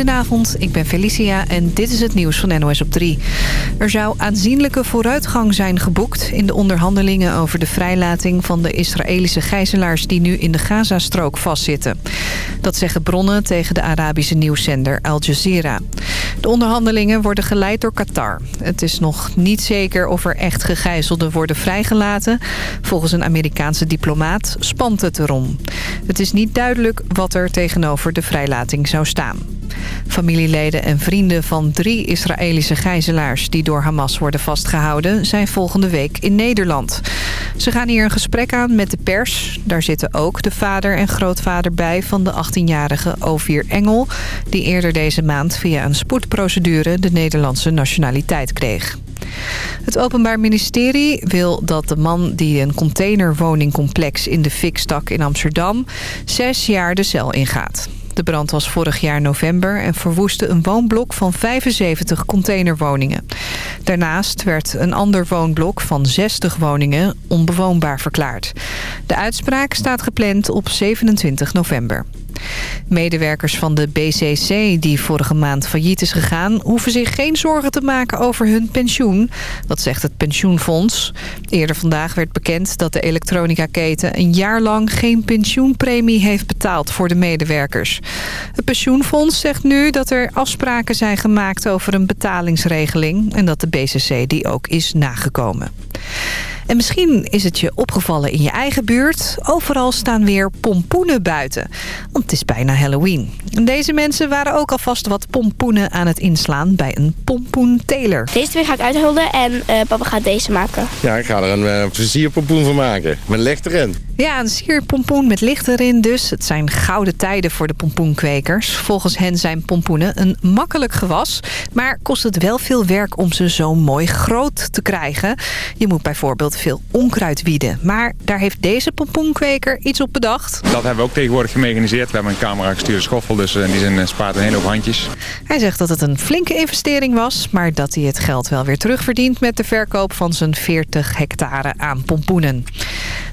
Goedenavond, ik ben Felicia en dit is het nieuws van NOS op 3. Er zou aanzienlijke vooruitgang zijn geboekt in de onderhandelingen over de vrijlating van de Israëlische gijzelaars die nu in de Gazastrook vastzitten. Dat zeggen bronnen tegen de Arabische nieuwszender Al Jazeera. De onderhandelingen worden geleid door Qatar. Het is nog niet zeker of er echt gegijzelden worden vrijgelaten. Volgens een Amerikaanse diplomaat spant het erom. Het is niet duidelijk wat er tegenover de vrijlating zou staan. Familieleden en vrienden van drie Israëlische gijzelaars... die door Hamas worden vastgehouden, zijn volgende week in Nederland. Ze gaan hier een gesprek aan met de pers. Daar zitten ook de vader en grootvader bij van de 18-jarige Ovier Engel... die eerder deze maand via een spoedprocedure de Nederlandse nationaliteit kreeg. Het Openbaar Ministerie wil dat de man die een containerwoningcomplex in de fik stak in Amsterdam... zes jaar de cel ingaat. De brand was vorig jaar november en verwoestte een woonblok van 75 containerwoningen. Daarnaast werd een ander woonblok van 60 woningen onbewoonbaar verklaard. De uitspraak staat gepland op 27 november. Medewerkers van de BCC die vorige maand failliet is gegaan... hoeven zich geen zorgen te maken over hun pensioen. Dat zegt het pensioenfonds. Eerder vandaag werd bekend dat de elektronica-keten... een jaar lang geen pensioenpremie heeft betaald voor de medewerkers. Het pensioenfonds zegt nu dat er afspraken zijn gemaakt over een betalingsregeling... en dat de BCC die ook is nagekomen. En misschien is het je opgevallen in je eigen buurt. Overal staan weer pompoenen buiten. Want het is bijna Halloween. Deze mensen waren ook alvast wat pompoenen aan het inslaan bij een pompoenteler. Deze twee ga ik uithulden en uh, papa gaat deze maken. Ja, ik ga er een uh, versierpompoen van maken. Met licht erin. Ja, een sierpompoen met licht erin dus. Het zijn gouden tijden voor de pompoenkwekers. Volgens hen zijn pompoenen een makkelijk gewas. Maar kost het wel veel werk om ze zo mooi groot te krijgen. Je moet bijvoorbeeld veel onkruid wieden. Maar daar heeft deze pompoenkweker iets op bedacht. Dat hebben we ook tegenwoordig gemechaniseerd. We hebben een camera gestuurde schoffel, dus in die zin spaart een hele hoop handjes. Hij zegt dat het een flinke investering was... maar dat hij het geld wel weer terugverdient met de verkoop van zijn 40 hectare aan pompoenen.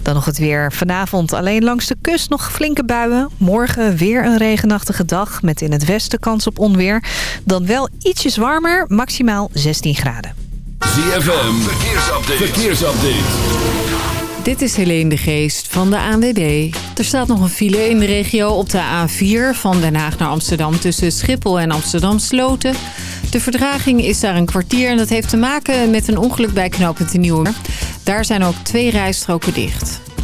Dan nog het weer. Vanavond alleen langs de kust nog flinke buien. Morgen weer een regenachtige dag met in het westen kans op onweer. Dan wel ietsjes warmer, maximaal 16 graden. ZFM, verkeersupdate. verkeersupdate. Dit is Helene de Geest van de ANWB. Er staat nog een file in de regio op de A4 van Den Haag naar Amsterdam... tussen Schiphol en Amsterdam Sloten. De verdraging is daar een kwartier en dat heeft te maken met een ongeluk bij knooppunt de Nieuwe. Daar zijn ook twee rijstroken dicht.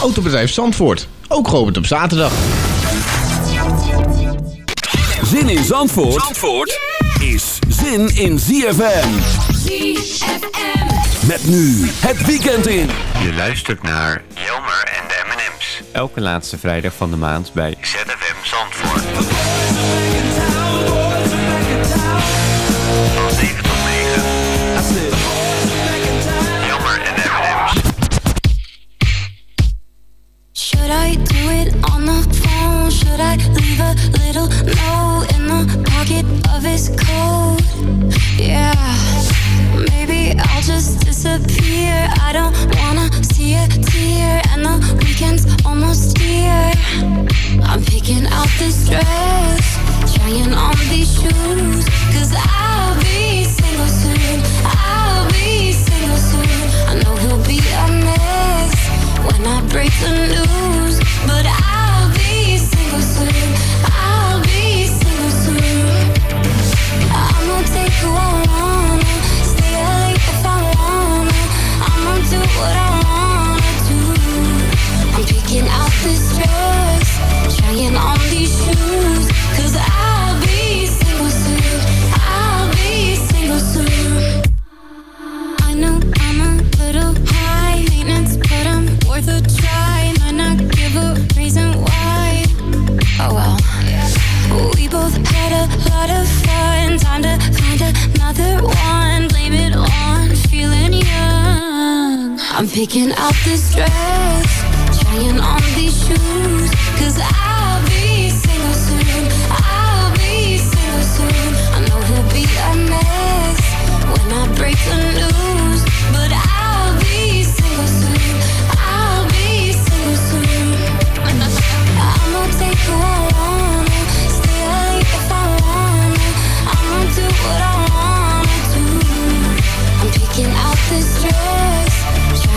Autobedrijf Zandvoort, ook geopend op zaterdag. Zin in Zandvoort, Zandvoort is zin in ZFM. ZFM. Met nu het weekend in. Je luistert naar Jelmer en de M&M's. Elke laatste vrijdag van de maand bij ZFM Zandvoort. This dress,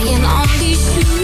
trying on these shoes,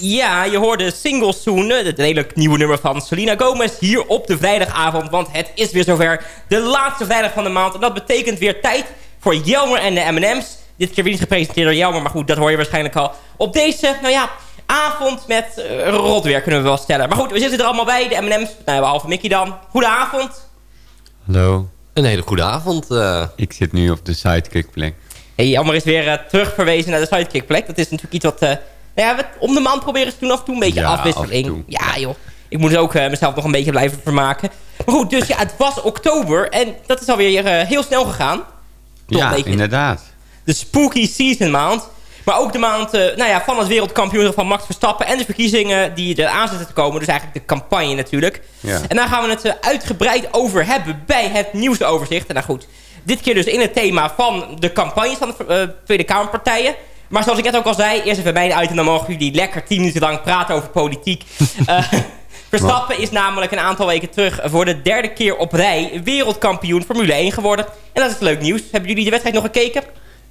Ja, je hoorde Single Soon, het redelijk nieuwe nummer van Selena Gomez... hier op de vrijdagavond, want het is weer zover. De laatste vrijdag van de maand. En dat betekent weer tijd voor Jelmer en de M&M's. Dit keer weer niet gepresenteerd door Jelmer, maar goed, dat hoor je waarschijnlijk al. Op deze, nou ja, avond met uh, rotweer kunnen we wel stellen. Maar goed, we zitten er allemaal bij, de M&M's. Nou, behalve Mickey dan. Goedenavond. Hallo. Een hele goede avond. Uh... Ik zit nu op de sidekick plek. Hey, Jelmer is weer uh, terugverwezen naar de sidekick plek. Dat is natuurlijk iets wat... nou ja, we om de maand proberen ze toen af en toe een beetje ja, afwisseling. Ja, joh. Ik moet ook mezelf nog een beetje blijven vermaken. Maar goed, dus ja, het was oktober. En dat is alweer heel snel gegaan. Ja, inderdaad. De spooky season maand. Maar ook de maand uh, nou ja, van het wereldkampioen van Max Verstappen. En de verkiezingen die er aan zitten te komen. Dus eigenlijk de campagne natuurlijk. Ja. En daar gaan we het uitgebreid over hebben bij het nieuwsoverzicht. En nou goed, dit keer dus in het thema van de campagnes van de Tweede Kamerpartijen. Maar zoals ik net ook al zei, eerst even mijn item. Dan mogen jullie lekker 10 minuten lang praten over politiek. Verstappen is namelijk een aantal weken terug voor de derde keer op rij wereldkampioen Formule 1 geworden. En dat is leuk nieuws. Hebben jullie de wedstrijd nog gekeken?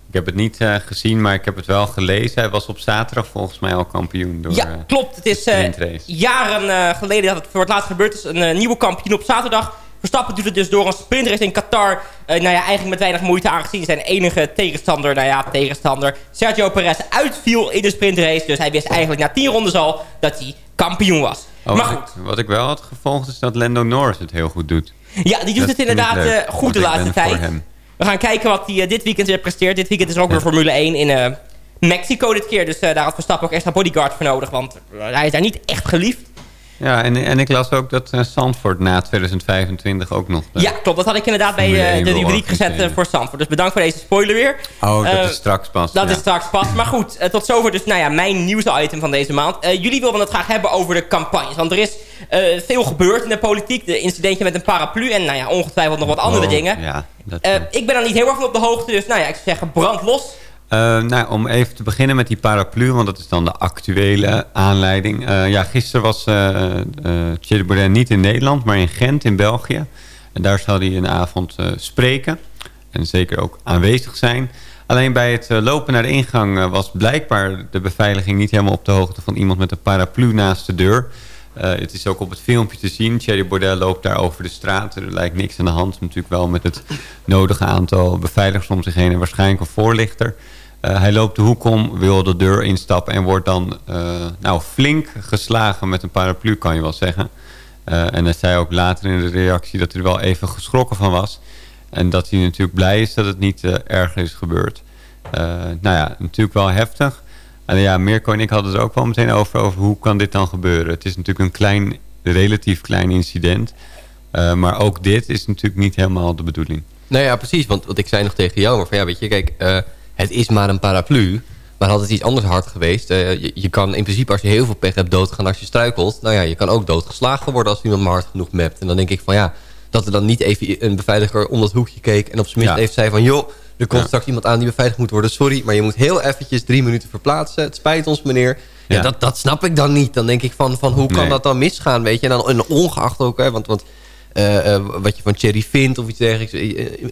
Ik heb het niet uh, gezien, maar ik heb het wel gelezen. Hij was op zaterdag volgens mij al kampioen. Door, ja, klopt. Het is uh, jaren uh, geleden dat het voor het laatst gebeurd is. Een nieuwe kampioen op zaterdag. Verstappen doet het dus door een sprintrace in Qatar. nou ja, eigenlijk met weinig moeite aangezien zijn enige tegenstander, nou ja, tegenstander, Sergio Perez uitviel in de sprintrace. Dus hij wist eigenlijk na 10 rondes al dat hij kampioen was. Oh, maar goed. Wat ik wel had gevolgd is dat Lando Norris het heel goed doet. Ja, die doet dat het inderdaad leuk, goed de laatste tijd. We gaan kijken wat hij uh, dit weekend weer presteert. Dit weekend is er ook ja. weer Formule 1 in uh, Mexico dit keer. Dus uh, daar had Verstappen ook extra bodyguard voor nodig. Want hij is daar niet echt geliefd. Ja, en, en ik las ook dat Zandvoort na 2025 ook nog... ja, klopt. Dat had ik inderdaad bij de rubriek gezet voor Zandvoort. Dus bedankt voor deze spoiler weer. Oh, dat is straks pas. Dat ja. is straks pas. Maar goed, tot zover dus nou ja, mijn nieuwsitem van deze maand. jullie wilden het graag hebben over de campagnes. Want er is veel gebeurd in de politiek. De incidentje met een paraplu en nou ja, ongetwijfeld nog wat andere oh, dingen. Ja, dat, ik ben er niet heel erg van op de hoogte. Dus nou ja, ik zou zeggen brand los. Uh, nou, om even te beginnen met die paraplu, want dat is dan de actuele aanleiding. Uh, ja, gisteren was uh, Thierry Baudet niet in Nederland, maar in Gent in België. En daar zal hij een avond spreken en zeker ook aanwezig zijn. Alleen bij het lopen naar de ingang was blijkbaar de beveiliging niet helemaal op de hoogte van iemand met een paraplu naast de deur. Uh, het is ook op het filmpje te zien. Thierry Baudet loopt daar over de straat. Er lijkt niks aan de hand. Natuurlijk wel met het nodige aantal beveiligers om zich heen. En waarschijnlijk een voorlichter. Uh, hij loopt de hoek om, wil de deur instappen... en wordt dan uh, nou, flink geslagen met een paraplu, kan je wel zeggen. en hij zei ook later in de reactie dat hij er wel even geschrokken van was. En dat hij natuurlijk blij is dat het niet erger is gebeurd. nou ja, natuurlijk wel heftig. En ja, Mirko en ik hadden het er ook wel meteen over, over hoe kan dit dan gebeuren. Het is natuurlijk een klein, relatief klein incident. Uh, maar ook dit is natuurlijk niet helemaal de bedoeling. Nou ja, precies. Want wat ik zei nog tegen jou, maar van ja, weet je, kijk, uh, het is maar een paraplu. Maar had het iets anders hard geweest. Uh, je, je, kan in principe, als je heel veel pech hebt, doodgaan als je struikelt. Nou ja, je kan ook doodgeslagen worden als iemand maar hard genoeg mept. En dan denk ik van ja, dat er dan niet even een beveiliger om dat hoekje keek... en op zijn minst Ja. even zei van... joh, er komt Ja. straks iemand aan die beveiligd moet worden. Sorry, maar je moet heel eventjes drie minuten verplaatsen. Het spijt ons, meneer. Ja, Ja. Dat, dat snap ik dan niet. Dan denk ik van, van hoe kan Nee. dat dan misgaan, weet je? En dan en ongeacht ook, hè, want... want eh, eh, wat je van Thierry vindt of iets dergelijks. Eh,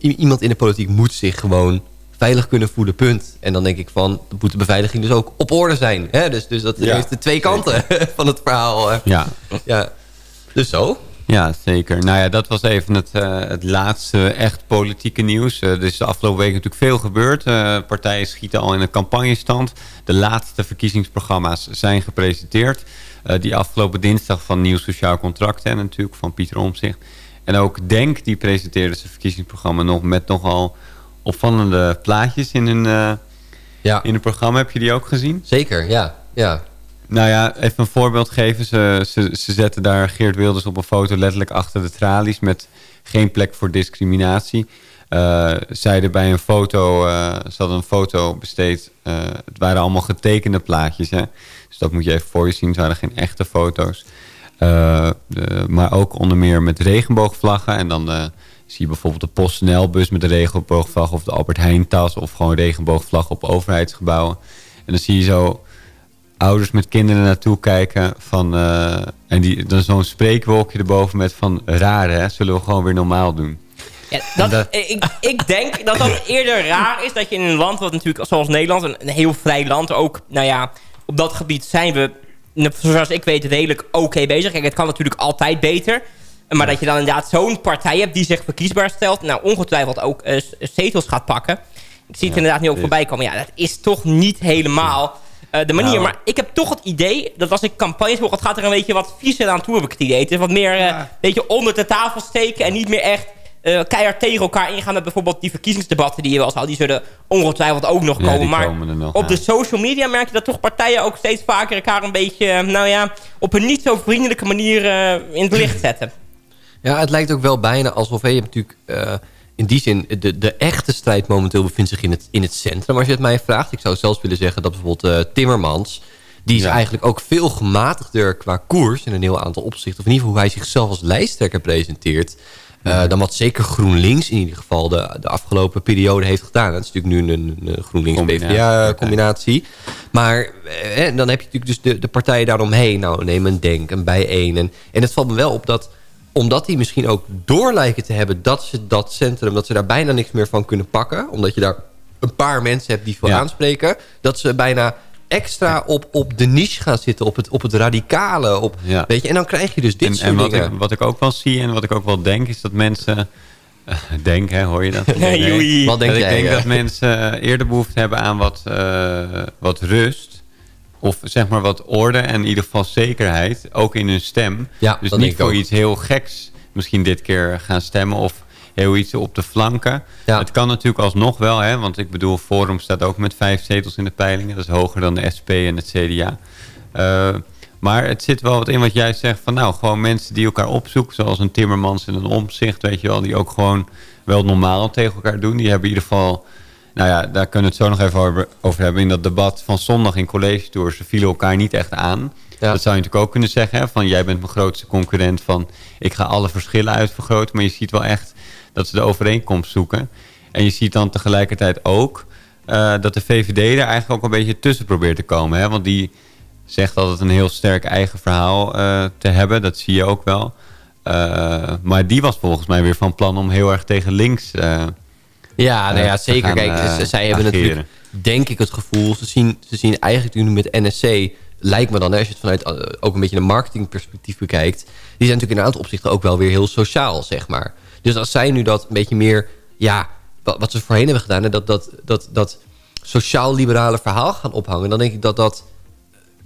i- iemand in de politiek moet zich gewoon veilig kunnen voelen, punt. En dan denk ik van, dan moet de beveiliging dus ook op orde zijn. Hè? Dus, dus dat Ja, heeft de twee kanten van het verhaal. Ja. ja. Dus zo. Ja, zeker. Nou ja, dat was even het, eh, het laatste echt politieke nieuws. Eh, er is de afgelopen week natuurlijk veel gebeurd. Eh, partijen schieten al in een campagnestand. De laatste verkiezingsprogramma's zijn gepresenteerd. Die afgelopen dinsdag van Nieuw Sociaal Contract en natuurlijk van Pieter Omtzigt. En ook Denk, die presenteerde zijn verkiezingsprogramma nog met nogal opvallende plaatjes in hun, ja. in hun programma. Heb je die ook gezien? Zeker, ja. ja. Nou ja, even een voorbeeld geven. Ze, ze, ze zetten daar Geert Wilders op een foto letterlijk achter de tralies... met geen plek voor discriminatie. Eh zeiden bij een foto, eh, ze hadden een foto besteed... eh, het waren allemaal getekende plaatjes, hè. Dus dat moet je even voor je zien. Het waren geen echte foto's. Maar ook onder meer met regenboogvlaggen. En dan zie je bijvoorbeeld de PostNL-bus met de regenboogvlag... of de Albert Heijn-tas of gewoon regenboogvlag op overheidsgebouwen. En dan zie je zo ouders met kinderen naartoe kijken van eh, en die dan zo'n spreekwolkje erboven met van raar hè, zullen we gewoon weer normaal doen. Ja, dat, ik, ik denk dat dat eerder raar is dat je in een land wat natuurlijk zoals Nederland, een, een heel vrij land, ook, nou ja, op dat gebied zijn we, zoals ik weet, redelijk oké bezig. Kijk, het kan natuurlijk altijd beter. Maar dat je dan inderdaad zo'n partij hebt die zich verkiesbaar stelt, nou ongetwijfeld ook eh, zetels gaat pakken. Ik zie het inderdaad nu ook voorbij komen. Ja, dat is toch niet helemaal eh, de manier. Nou. maar ik heb toch het idee dat als ik campagnes volg, het gaat er een beetje wat viezer aan toe, heb ik het idee. Het is wat meer eh, een beetje onder de tafel steken en niet meer echt eh, keihard tegen elkaar ingaan met bijvoorbeeld die verkiezingsdebatten die je wel had. Die zullen ongetwijfeld ook nog Ja, komen. maar nog, op ja. de social media merk je dat toch partijen ook steeds vaker elkaar een beetje, nou ja, op een niet zo vriendelijke manier eh, in het licht zetten. Ja, het lijkt ook wel bijna alsof je hebt natuurlijk eh, in die zin de, de echte strijd momenteel bevindt zich in het, in het centrum. Als je het mij vraagt, ik zou zelfs willen zeggen dat bijvoorbeeld eh, Timmermans, die is eigenlijk ook veel gematigder qua koers in een heel aantal opzichten. Of in ieder geval hoe hij zichzelf als lijsttrekker presenteert. eh, dan wat zeker GroenLinks in ieder geval de, de afgelopen periode heeft gedaan. Dat is natuurlijk nu een, een GroenLinks-PVDA-combinatie. Maar eh, dan heb je natuurlijk dus de, de partijen daaromheen. Nou, neem een Denk, een Bijeen. En, en het valt me wel op dat omdat die misschien ook door lijken te hebben dat ze dat centrum, dat ze daar bijna niks meer van kunnen pakken. Omdat je daar een paar mensen hebt die veel aanspreken. Dat ze bijna extra op, op de niche gaan zitten, op het, op het radicale. Op, weet je, en dan krijg je dus dit en, soort en wat, dingen. ik, wat ik ook wel zie en wat ik ook wel denk is dat mensen... eh, denk, hè, hoor je dat? Nee, Nee. Wat denk Dat jij, Ik denk ja? dat mensen eerder behoefte hebben aan wat, eh, wat rust. Of zeg maar wat orde en in ieder geval zekerheid. Ook in hun stem. Ja, dus niet voor ook. iets heel geks misschien dit keer gaan stemmen. Of heel iets op de flanken. Het kan natuurlijk alsnog wel. Hè, want ik bedoel, Forum staat ook met vijf zetels in de peilingen. Dat is hoger dan de SP en het CDA. Eh, maar het zit wel wat in wat jij zegt. Van nou, gewoon mensen die elkaar opzoeken. Zoals een Timmermans en een Omzicht. Weet je wel. Die ook gewoon wel normaal tegen elkaar doen. Die hebben in ieder geval... Nou ja, daar kunnen we het zo nog even over, hebben. In dat debat van zondag in college tour. Ze vielen elkaar niet echt aan. Dat zou je natuurlijk ook kunnen zeggen. Hè, van jij bent mijn grootste concurrent. Van ik ga alle verschillen uitvergroten. Maar je ziet wel echt dat ze de overeenkomst zoeken. En je ziet dan tegelijkertijd ook... eh, dat de VVD er eigenlijk ook een beetje tussen probeert te komen. Hè? Want die zegt altijd een heel sterk eigen verhaal eh, te hebben. Dat zie je ook wel. Eh, maar die was volgens mij weer van plan om heel erg tegen links Ja, nou eh, ja, zeker. gaan, Kijk, eh, zij hebben ageren. natuurlijk, denk ik, het gevoel... Ze zien, ze zien eigenlijk nu met NSC... lijkt me dan, als je het vanuit eh, ook een beetje een marketingperspectief bekijkt... die zijn natuurlijk in een aantal opzichten ook wel weer heel sociaal, zeg maar. Dus als zij nu dat een beetje meer... ja, wat, wat ze voorheen hebben gedaan... hè, dat, dat, dat, dat sociaal-liberale verhaal gaan ophangen... dan denk ik dat dat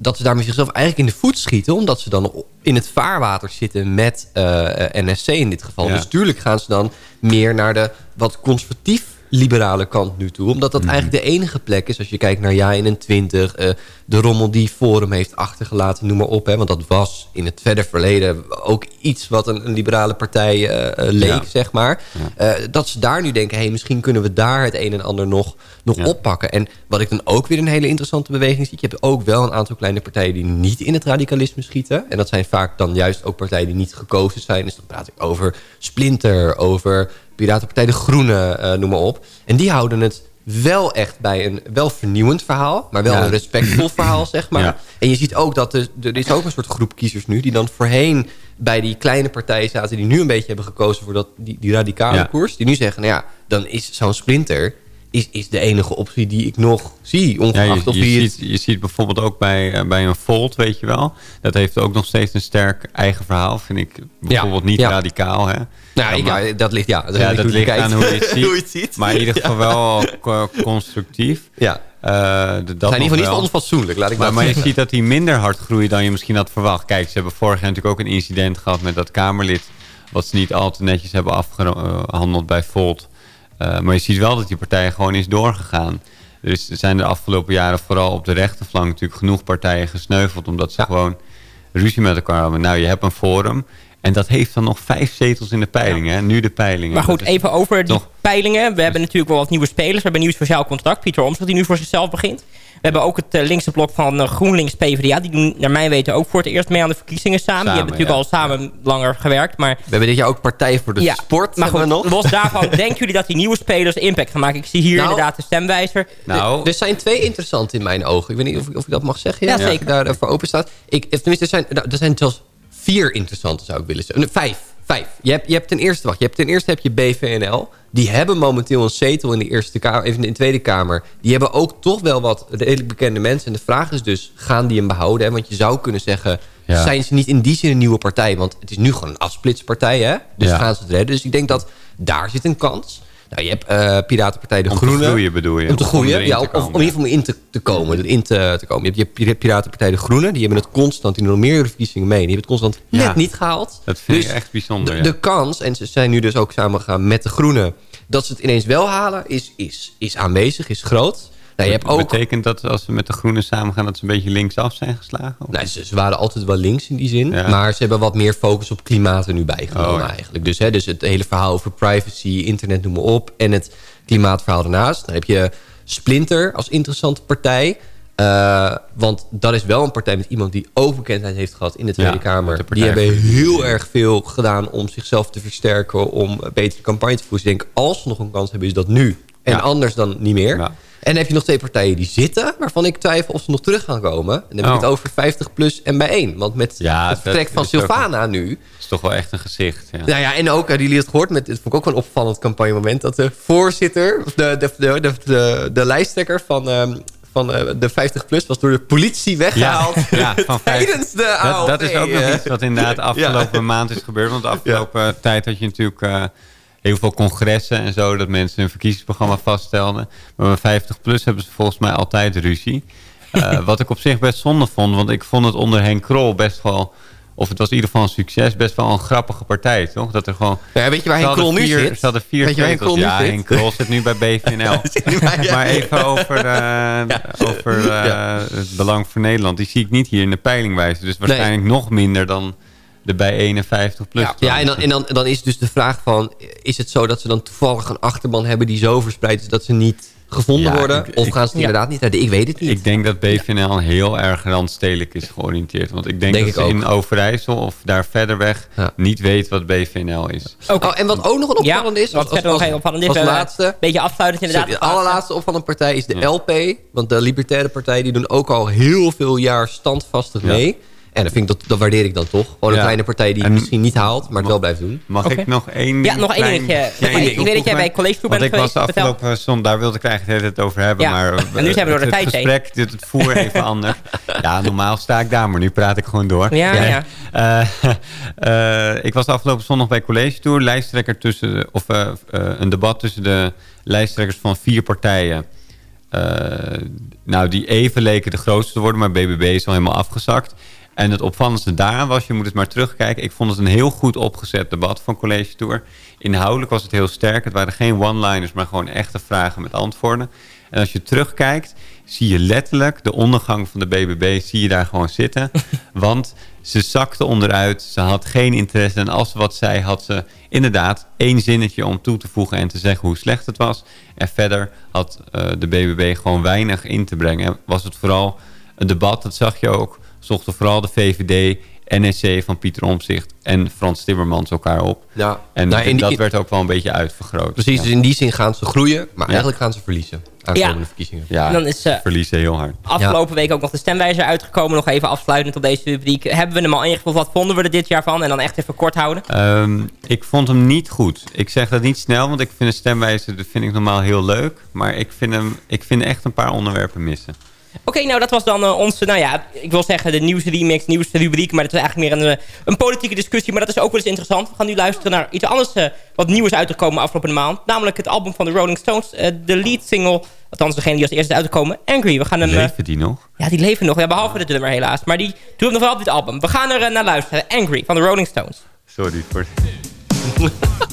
dat ze daarmee zichzelf eigenlijk in de voet schieten... omdat ze dan in het vaarwater zitten met eh, NSC in dit geval. Ja. Dus tuurlijk gaan ze dan meer naar de wat conservatief liberale kant nu toe. Omdat dat eigenlijk de enige plek is, als je kijkt naar JA21... eh de rommel die Forum heeft achtergelaten, noem maar op. Hè, want dat was in het verder verleden ook iets wat een, een liberale partij eh, eh, leek, Ja. zeg maar. Eh, dat ze daar nu denken, hey, misschien kunnen we daar het een en ander nog, nog oppakken. En wat ik dan ook weer een hele interessante beweging zie... je hebt ook wel een aantal kleine partijen die niet in het radicalisme schieten. En dat zijn vaak dan juist ook partijen die niet gekozen zijn. Dus dan praat ik over Splinter, over Piratenpartij De Groene, eh, noem maar op. En die houden het wel echt bij een wel vernieuwend verhaal... maar wel Ja. een respectvol verhaal, zeg maar. Ja. En je ziet ook dat er, er is ook een soort groep kiezers nu... die dan voorheen bij die kleine partijen zaten... die nu een beetje hebben gekozen voor dat, die, die radicale Ja. koers. Die nu zeggen, nou ja, dan is zo'n splinter... Is, is de enige optie die ik nog zie. Ja, Ongeacht je, of je, wie het... ziet, je ziet bijvoorbeeld ook bij, eh, bij een Volt, weet je wel. Dat heeft ook nog steeds een sterk eigen verhaal, vind ik. Bijvoorbeeld niet ja. radicaal, hè. Nou, Ja, maar- ja, dat ligt, ja, dat, ja, ligt dat je aan hoe je het ziet. Hoe je het ziet. Maar in ieder geval Ja. wel eh, constructief. Ja. De- dat in ieder geval niet onfatsoenlijk, laat ik maar, maar je ziet dat die minder hard groeien dan je misschien had verwacht. Kijk, ze hebben vorig jaar natuurlijk ook een incident gehad met dat Kamerlid... wat ze niet al te netjes hebben afgehandeld bij Volt. Eh, maar je ziet wel dat die partij gewoon is doorgegaan. Dus er zijn de afgelopen jaren vooral op de rechterflank natuurlijk genoeg partijen gesneuveld... omdat ze gewoon ruzie met elkaar hebben. Nou, je hebt een forum... En dat heeft dan nog vijf zetels in de peilingen. Nu de peilingen. Maar goed, even over die peilingen. We hebben natuurlijk wel wat nieuwe spelers. We hebben een nieuw sociaal contract. Pieter Omtzigt die nu voor zichzelf begint. We hebben ook het eh, linkse blok van eh, GroenLinks PvdA. Die doen naar mijn weten ook voor het eerst mee aan de verkiezingen samen. die hebben natuurlijk ja. al samen langer gewerkt. Maar We hebben dit jaar ook Partij voor de ja, Sport. maar goed, nog. los daarvan, denken jullie dat die nieuwe spelers impact gaan maken? Ik zie hier Nou, inderdaad de stemwijzer. Nou, Er zijn twee interessant in mijn ogen. Ik weet niet of ik, of ik dat mag zeggen. Ja, zeker. daarvoor open staat. Ik, tenminste, er zijn, nou, er zijn zelfs vier interessante, zou ik willen zeggen. Vijf. Vijf. Je hebt, je hebt ten eerste, wacht, je hebt ten eerste heb je BVNL. Die hebben momenteel een zetel in de, eerste kamer, even in de Tweede Kamer. Die hebben ook toch wel wat redelijk bekende mensen. En de vraag is dus, gaan die hem behouden? Hè? Want je zou kunnen zeggen, Ja. zijn ze niet in die zin een nieuwe partij? Want het is nu gewoon een afsplitspartij, hè? Dus Ja. gaan ze het redden? Dus ik denk dat daar zit een kans. Nou, je hebt eh Piratenpartij De Om te Groene. groeien bedoel je? Om te om groeien, erin ja. te Of, of komen. in ieder geval om in te, te komen. erin te, te komen. Je hebt je Pir- Piratenpartij De Groene. Die hebben het constant in nog meerdere verkiezingen mee. Die hebben het constant Ja. net niet gehaald. Dat vind Dus ik echt bijzonder. De, ja. de kans, en ze zijn nu dus ook samengegaan met De Groene... dat ze het ineens wel halen, is, is, is aanwezig, is groot. Nou, je hebt ook... Betekent dat als we met de groenen samengaan... dat ze een beetje linksaf zijn geslagen? Of- Nou, ze, ze waren altijd wel links in die zin. Ja. Maar ze hebben wat meer focus op klimaat er nu bijgenomen Oh, ja. eigenlijk. Dus, hè, dus het hele verhaal over privacy, internet, noem maar op. En het klimaatverhaal daarnaast. Dan heb je Splinter als interessante partij. Eh, want dat is wel een partij met iemand die ook bekendheid heeft gehad in de Tweede Ja, Kamer. de Die hebben heel erg veel gedaan om zichzelf te versterken. Om een betere campagne te voeren. Dus ik denk, als ze nog een kans hebben, is dat nu. En Ja. anders dan niet meer. Ja. En dan heb je nog twee partijen die zitten... waarvan ik twijfel of ze nog terug gaan komen. En dan heb ik Oh. het over 50 plus en bijeen. Want met Ja, het vertrek van Sylvana nu... Dat is toch wel echt een gezicht. Ja. Nou ja, en ook, jullie het gehoord? Met, het vond ik ook wel een opvallend campagnemoment... dat de voorzitter, de, de, de, de, de, lijsttrekker van, ehm, van eh, de 50PLUS... was door de politie weggehaald Ja, van tijdens de dat, is ook nog eh. iets wat inderdaad de afgelopen maand is gebeurd. Want de afgelopen tijd had je natuurlijk eh, heel veel congressen en zo... dat mensen hun verkiezingsprogramma vaststelden. Maar bij 50 plus hebben ze volgens mij altijd ruzie. Eh, wat ik op zich best zonde vond. Want ik vond het onder Henk Krol best wel... of het was in ieder geval een succes... best wel een grappige partij, toch? Dat er gewoon... Ja, weet je waar Henk Krol nu vier- zit? Ze hadden vier Weet je waar Henk Ja? Henk Krol zit nu bij BVNL. maar even over, eh, over eh, het belang voor Nederland. Die zie ik niet hier in de peilingwijze. Dus waarschijnlijk nog minder dan de bij 51 plus. Ja, en, dan, en dan, dan is dus de vraag van... is het zo dat ze dan toevallig een achterban hebben... die zo verspreid is dat ze niet gevonden Ja, worden? ik- of gaan ze het ja. inderdaad niet redden? Ik weet het niet. Ik denk dat BVNL heel erg randstedelijk is georiënteerd. Want ik denk, Denk dat ik ze ook. in Overijssel of daar verder weg niet weet wat BVNL is. Oh, en wat ook nog een opvallend is... wat opvallend is, Als hebben laatste... Een beetje afsluitend inderdaad. Sorry, de allerlaatste opvallende partij is de LP. Want de Libertaire Partij die doen ook al heel veel jaar standvastig Ja. mee. En dat, vind ik, dat, dat waardeer ik dan toch. Gewoon een Ja. kleine partij die het En- misschien niet haalt, maar het wel blijft doen. Mag ik nog één Ja, nog één dingetje. Ja, Ik weet dat jij bij? College Tour Want bent ik was geweest. Vertel. afgelopen zondag, daar wilde ik eigenlijk tijd over hebben. Ja, Maar, en nu zijn we door de het tijd heen. gesprek, dit, het voer even anders. Ja, normaal sta ik daar, maar nu praat ik gewoon door. Ja, ja. Eh, eh, ik was de afgelopen zondag bij College Tour. Lijsttrekker tussen, de- of eh, eh, een debat tussen de lijsttrekkers van vier partijen. Eh, nou, die even leken de grootste te worden, maar BBB is al helemaal afgezakt. En het opvallendste daaraan was, je moet het maar terugkijken. Ik vond het een heel goed opgezet debat van College Tour. Inhoudelijk was het heel sterk. Het waren geen one-liners, maar gewoon echte vragen met antwoorden. En als je terugkijkt, zie je letterlijk de ondergang van de BBB... zie je daar gewoon zitten. Want ze zakte onderuit, ze had geen interesse. En als ze wat zei, had ze inderdaad één zinnetje om toe te voegen... en te zeggen hoe slecht het was. En verder had uh, de BBB gewoon weinig in te brengen. Was het vooral een debat, dat zag je ook... zochten vooral de VVD NSC van Pieter Omzicht en Frans Timmermans elkaar op. Ja. En Nou, die- dat werd ook wel een beetje uitvergroot. Precies, Ja. dus in die zin gaan ze groeien, maar Ja. eigenlijk gaan ze verliezen. Aan Ja. komende verkiezingen. Ja, En dan is, eh, verliezen heel hard. Afgelopen week ook nog de stemwijzer uitgekomen. Nog even afsluitend op deze rubriek. Hebben we hem al ingevuld? Wat vonden we er dit jaar van? En dan echt even kort houden. Ehm, ik vond hem niet goed. Ik zeg dat niet snel, want ik vind een stemwijzer dat vind ik normaal heel leuk. Maar ik vind, hem, ik vind echt een paar onderwerpen missen. Oké, nou dat was dan eh, onze, nou ja, ik wil zeggen de nieuwsremix, nieuwsrubriek. Maar dat is eigenlijk meer een, eh, een politieke discussie. Maar dat is ook wel eens interessant. We gaan nu luisteren naar iets anders eh, wat nieuw is uitgekomen afgelopen maand. Namelijk het album van de Rolling Stones. de lead single, althans degene die als eerste is uitgekomen, Angry. We gaan hem... Leven die nog? ja, die leven nog. Ja, behalve de drummer helaas. Maar die doet nog wel op dit album. We gaan er naar luisteren. Angry van de Rolling Stones. Sorry voor...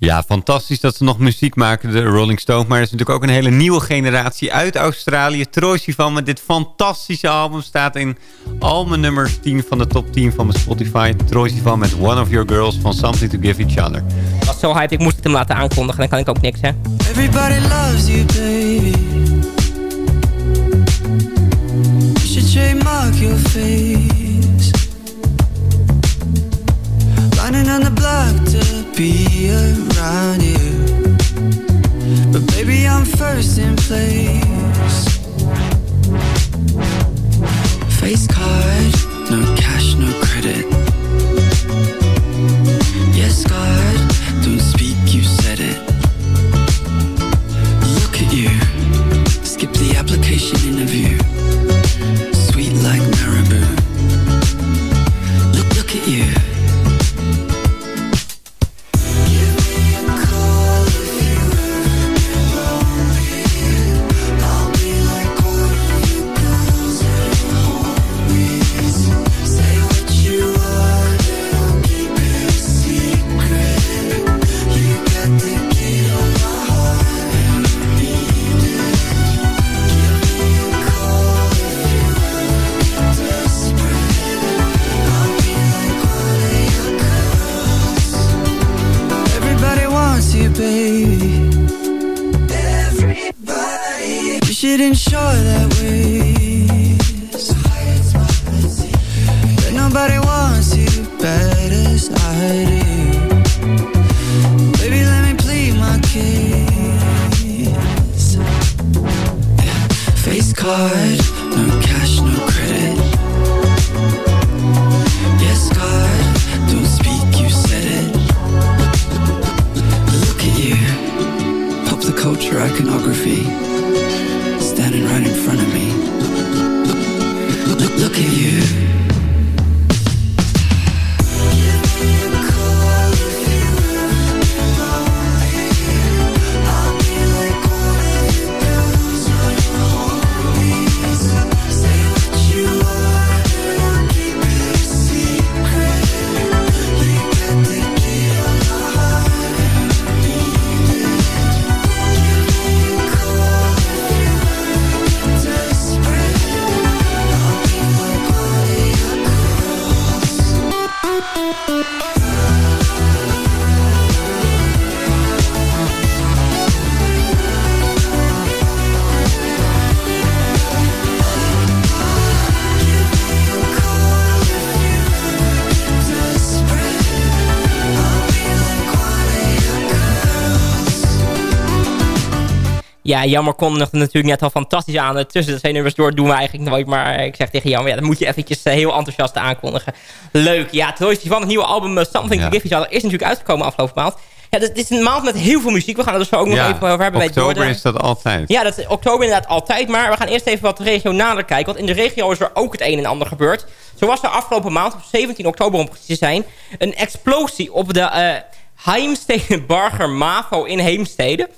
Ja, fantastisch dat ze nog muziek maken, de Rolling Stones. Maar er is natuurlijk ook een hele nieuwe generatie uit Australië. Troy Sivan met dit fantastische album staat in al mijn nummers 10 van de top 10 van mijn Spotify. Troy Sivan met One of Your Girls van Something to Give Each Other. Ik was zo hyped, ik moest het hem laten aankondigen. Dan kan ik ook niks, hè. Everybody loves you, baby. You should trademark your face. Running on the block to be around you. But baby, I'm first in place. Face card, no cash, no credit. Yes, God, don't speak, you said it. Look at you. Skip the application interview. Should ensure that way. But nobody wants you better as I do. Baby, let me plead my case. Face card, no cash, no Ja, Jammer kondigde natuurlijk net al fantastisch aan. Tussen de twee nummers door doen we eigenlijk nooit. Maar ik zeg tegen Jammer, ja, dan moet je eventjes eh, heel enthousiast aankondigen. Leuk. Ja, Troy van het nieuwe album eh, Something Ja. to Give Each Other is natuurlijk uitgekomen afgelopen maand. Ja, dit, is een maand met heel veel muziek. We gaan het er zo ook nog Ja, even over hebben bij oktober is dat altijd. Ja, dat is oktober inderdaad altijd. Maar we gaan eerst even wat regionaler kijken. Want in de regio is er ook het een en ander gebeurd. Zo was er afgelopen maand, op 17 oktober om precies te zijn... een explosie op de eh Heimstede Barger Mavo in Heemstede.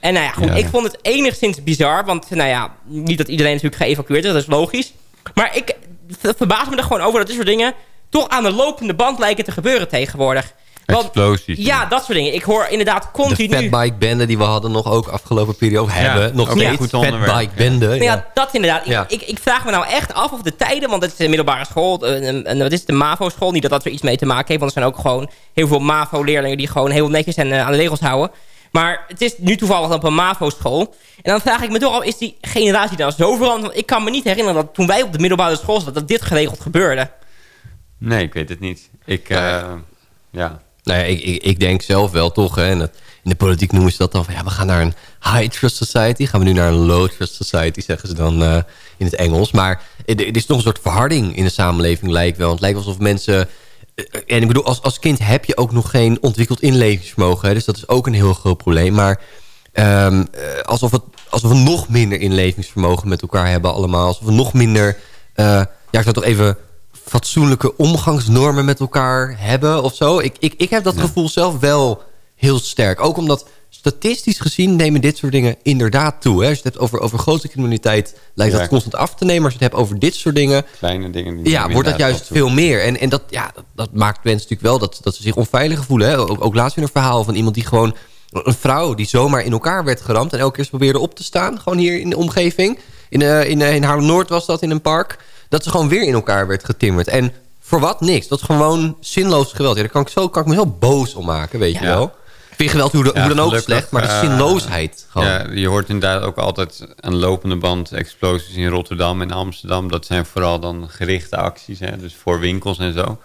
En nou ja, goed, Ja. ik vond het enigszins bizar. Want nou ja, niet dat iedereen natuurlijk geëvacueerd is. Dat is logisch. Maar ik ver- verbaas me er gewoon over dat dit soort dingen... toch aan de lopende band lijken te gebeuren tegenwoordig. Want, Explosies. ja, dat soort dingen. Ik hoor inderdaad De continu... fatbike bende die we hadden nog ook afgelopen periode. hebben nog steeds. goed. Fatbike bende. Nou ja, Ja. dat inderdaad. Ja. Ik, ik, ik vraag me nou echt af of de tijden... want het is een middelbare school, een, een, een- wat is het, de MAVO-school... niet dat dat er iets mee te maken heeft... want er zijn ook gewoon heel veel MAVO-leerlingen... die gewoon heel netjes en eh, aan de regels houden. Maar het is nu toevallig op een MAVO-school. En dan vraag ik me toch al, is die generatie dan zo veranderd? Want ik kan me niet herinneren dat toen wij op de middelbare school zaten... dat dit geregeld gebeurde. Nee, ik weet het niet. Ik, eh, ja. Nou ja, ik, ik, ik denk zelf wel toch. Hè, en dat, in de politiek noemen ze dat dan van... Ja, we gaan naar een high trust society. Gaan we nu naar een low trust society, zeggen ze dan eh, in het Engels. Maar er is nog een soort verharding in de samenleving, lijkt wel. Het lijkt alsof mensen... eh, En ik bedoel, als, als kind heb je ook nog geen ontwikkeld inlevingsvermogen. Hè, dus dat is ook een heel groot probleem. Maar ehm, eh, alsof, het, alsof we nog minder inlevingsvermogen met elkaar hebben allemaal. Alsof we nog minder... ja, ik zou toch even fatsoenlijke omgangsnormen met elkaar hebben of zo. Ik, ik, ik heb dat gevoel zelf wel heel sterk. Ook omdat statistisch gezien nemen dit soort dingen inderdaad toe. Hè? Als je het hebt over, over grote criminaliteit, lijkt Ja. dat constant af te nemen. Als je het hebt over dit soort dingen, Kleine dingen. die ja, wordt dat juist veel meer. En, en dat, ja, dat, dat maakt mensen natuurlijk wel dat, dat ze zich onveilig voelen. Hè? Ook, ook laatst weer een verhaal van iemand die gewoon... Een vrouw die zomaar in elkaar werd geramd... en elke keer probeerde op te staan. Gewoon hier in de omgeving. In, eh in, eh, in Haarlem-Noord was dat, in een park. Dat ze gewoon weer in elkaar werd getimmerd. En voor wat? Niks. Dat is gewoon zinloos geweld. Ja, daar kan ik, zo, kan ik me heel boos om maken, weet je wel. Ik vind geweld hoe, de- Ja, hoe dan ook gelukkig, slecht, maar de eh, zinloosheid. Gewoon. Ja, je hoort inderdaad ook altijd aan lopende band explosies in Rotterdam en Amsterdam. Dat zijn vooral dan gerichte acties, hè, dus voor winkels en zo.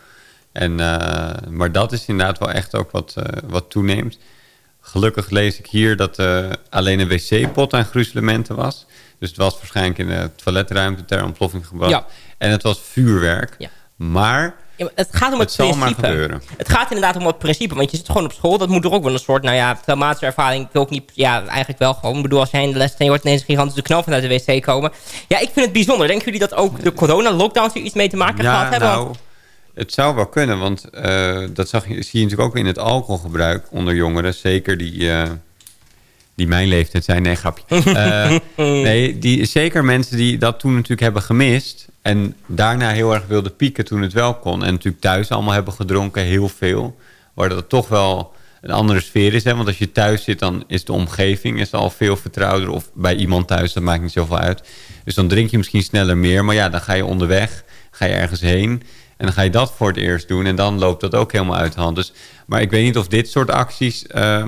En, eh, maar dat is inderdaad wel echt ook wat, eh, wat toeneemt. Gelukkig lees ik hier dat eh, alleen een wc-pot aan gruzelementen was. Dus het was waarschijnlijk in de toiletruimte ter ontploffing gebracht. Ja. En het was vuurwerk. Ja. Maar Ja, het gaat om het, Het principe. gebeuren. Het gaat inderdaad om het principe. Want je zit gewoon op school. Dat moet er ook wel een soort, nou ja, traumatische ervaring. Ik wil ook niet, ja, eigenlijk wel gewoon. Ik bedoel, als jij in de les en je hoort ineens een gigantische knal vanuit de wc komen. Ja, ik vind het bijzonder. Denken jullie dat ook de corona-lockdowns hier iets mee te maken gehad hebben? Nou, het zou wel kunnen, want eh, dat zag je, zie je natuurlijk ook in het alcoholgebruik onder jongeren. Zeker die, eh, die mijn leeftijd zijn. Nee, grapje. Eh, nee, die, zeker mensen die dat toen natuurlijk hebben gemist. En daarna heel erg wilden pieken toen het wel kon. En natuurlijk thuis allemaal hebben gedronken, heel veel. Waar dat toch wel een andere sfeer is. Hè? Want als je thuis zit, dan is de omgeving is al veel vertrouwder. Of bij iemand thuis, dat maakt niet zoveel uit. Dus dan drink je misschien sneller meer. Maar ja, dan ga je onderweg, ga je ergens heen. En dan ga je dat voor het eerst doen. En dan loopt dat ook helemaal uit de hand. Dus, maar ik weet niet of dit soort acties... eh,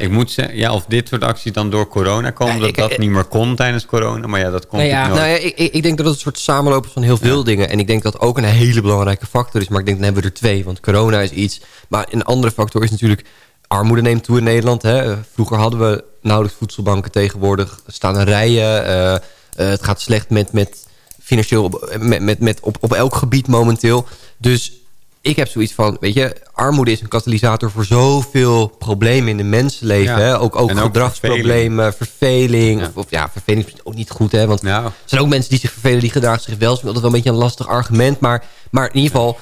ik moet zeggen, ja, of dit soort acties dan door corona komen. dat ik- dat ik- niet meer kon tijdens corona. Maar ja, dat komt Nou ja, nooit. nou ja, ik, ik, denk dat het een soort samenloop is van heel veel dingen. En ik denk dat ook een hele belangrijke factor is. Maar ik denk, dan hebben we er twee. Want corona is iets. Maar een andere factor is natuurlijk... Armoede neemt toe in Nederland. Hè. Vroeger hadden we nauwelijks voedselbanken. Tegenwoordig staan er rijen. eh, eh, het gaat slecht met, met financieel met, met, met op, op elk gebied momenteel. Dus ik heb zoiets van, weet je, armoede is een katalysator voor zoveel problemen in de mensenleven. Ja. Hè? Ook, ook En ook gedragsproblemen, verveling. Of, of ja, verveling is ook niet goed, hè? Want er zijn ook mensen die zich vervelen, die gedragen zich wel. Dat is wel een beetje een lastig argument. Maar, maar in ieder geval,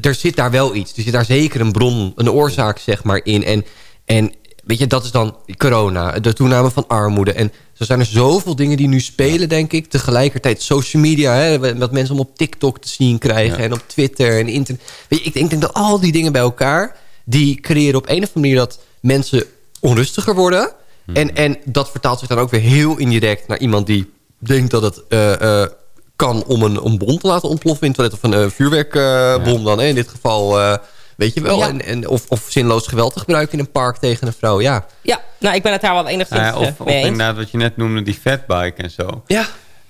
er zit daar wel iets. Er zit daar zeker een bron, een oorzaak, zeg maar, in. En, en weet je, dat is dan corona, de toename van armoede. En zo zijn er zoveel dingen die nu spelen, denk ik. Tegelijkertijd social media, hè, wat mensen om op TikTok te zien krijgen... en op Twitter en internet. Weet je, ik denk, denk dat al die dingen bij elkaar... die creëren op een of andere manier dat mensen onrustiger worden. En, en dat vertaalt zich dan ook weer heel indirect naar iemand die denkt dat het... eh, eh, kan om een, een bom te laten ontploffen in het toilet... of een eh, vuurwerkbom dan, hè, in dit geval... eh, Weet je wel? Ja. En, en, of, of zinloos geweld te gebruiken in een park tegen een vrouw. Ja, Ja, nou, ik ben het daar wel enigszins Nou ja, eh, of, of mee eens. inderdaad wat je net noemde, die fatbike en zo. Ja.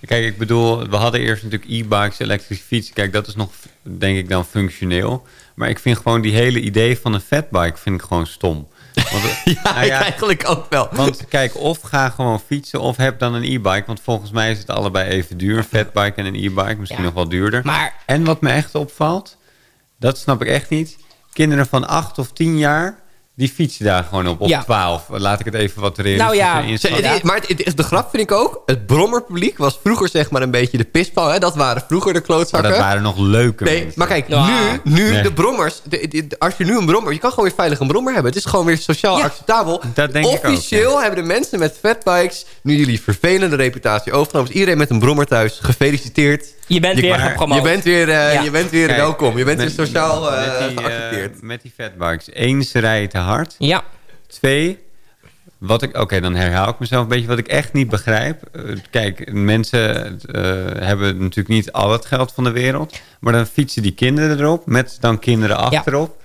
Kijk, ik bedoel, we hadden eerst natuurlijk e-bikes, elektrische fietsen. Kijk, dat is nog, denk ik, dan functioneel. Maar ik vind gewoon die hele idee van een fatbike vind ik gewoon stom. Want, ja, ik eigenlijk ook wel. Want kijk, of ga gewoon fietsen of heb dan een e-bike. Want volgens mij is het allebei even duur. Een fatbike en een e-bike, misschien nog wel duurder. Maar... En wat me echt opvalt, dat snap ik echt niet. Kinderen van 8 of 10 jaar, die fietsen daar gewoon op. Op Ja. 12. Laat ik het even wat realistischer Nou ja, maar het- het- de grap vind ik ook... het brommerpubliek was vroeger zeg maar een beetje de pispal. Hè? Dat waren vroeger de Maar klootzakken. dat waren nog leuke Nee, mensen. maar kijk, Nou, nu, nu nee. de brommers... de- de- de- als je nu een brommer... Je kan gewoon weer veilig een brommer hebben. Het is gewoon weer sociaal acceptabel. Dat denk ik ook, Officieel hebben de mensen met fatbikes... nu jullie vervelende reputatie overgenomen. Dus iedereen met een brommer thuis, gefeliciteerd. Je bent weer gepromoot. Je bent weer, eh, Ja. je bent weer Kijk, welkom. Je bent met- weer sociaal eh, met die, eh, geaccepteerd. met die fatbikes. Eén, ze rijden te hard. Ja. Twee, wat ik, oké, dan herhaal ik mezelf een beetje. Wat ik echt niet begrijp. kijk, mensen eh, hebben natuurlijk niet al het geld van de wereld. Maar dan fietsen die kinderen erop. Met dan kinderen achterop.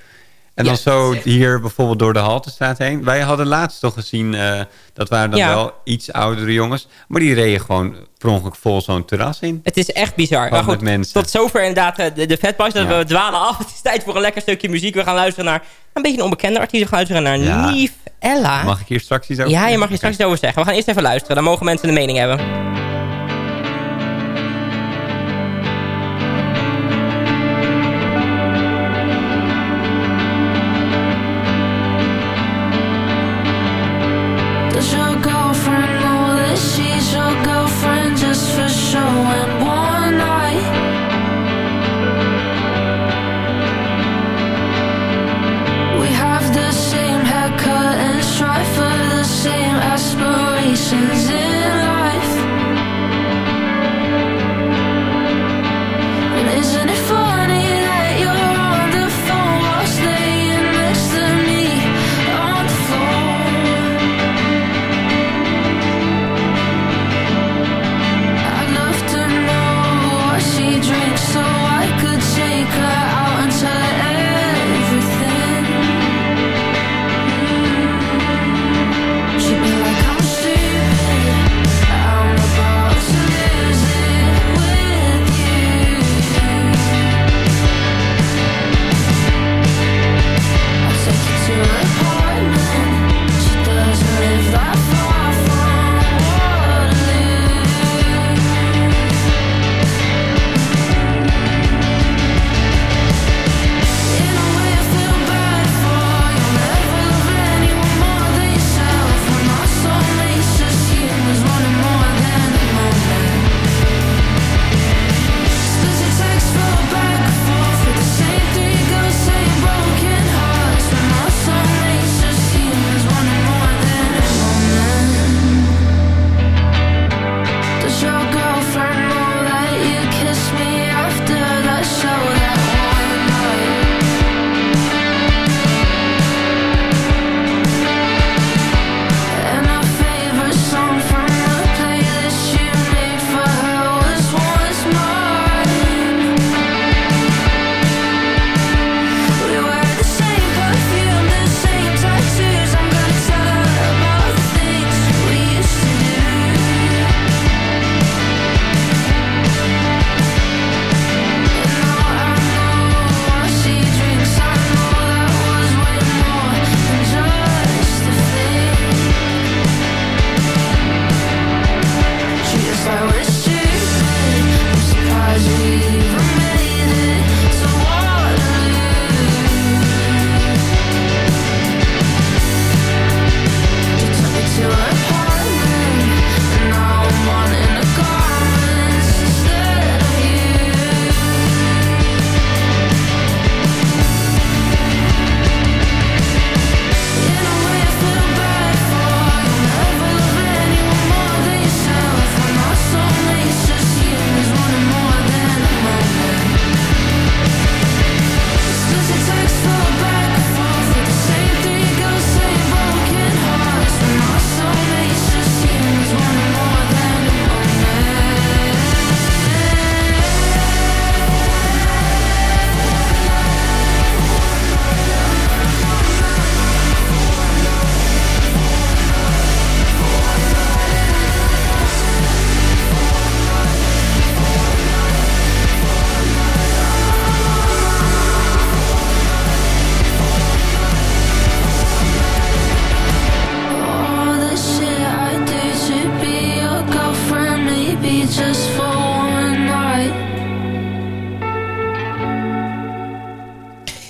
En dan zo hier bijvoorbeeld door de Haltestraat heen. Wij hadden laatst toch gezien, eh, dat waren dan wel iets oudere jongens. Maar die reden gewoon per ongeluk vol zo'n terras in. Het is echt bizar. Maar goed, met mensen. tot zover inderdaad eh, de, de fatboys. Dat. We dwalen af. Het is tijd voor een lekker stukje muziek. We gaan luisteren naar een beetje een onbekende artiest. We gaan luisteren naar. Nief Ella. Mag ik hier straks iets over Ja, je mag hier straks iets over zeggen. We gaan eerst even luisteren. Dan mogen mensen een mening hebben.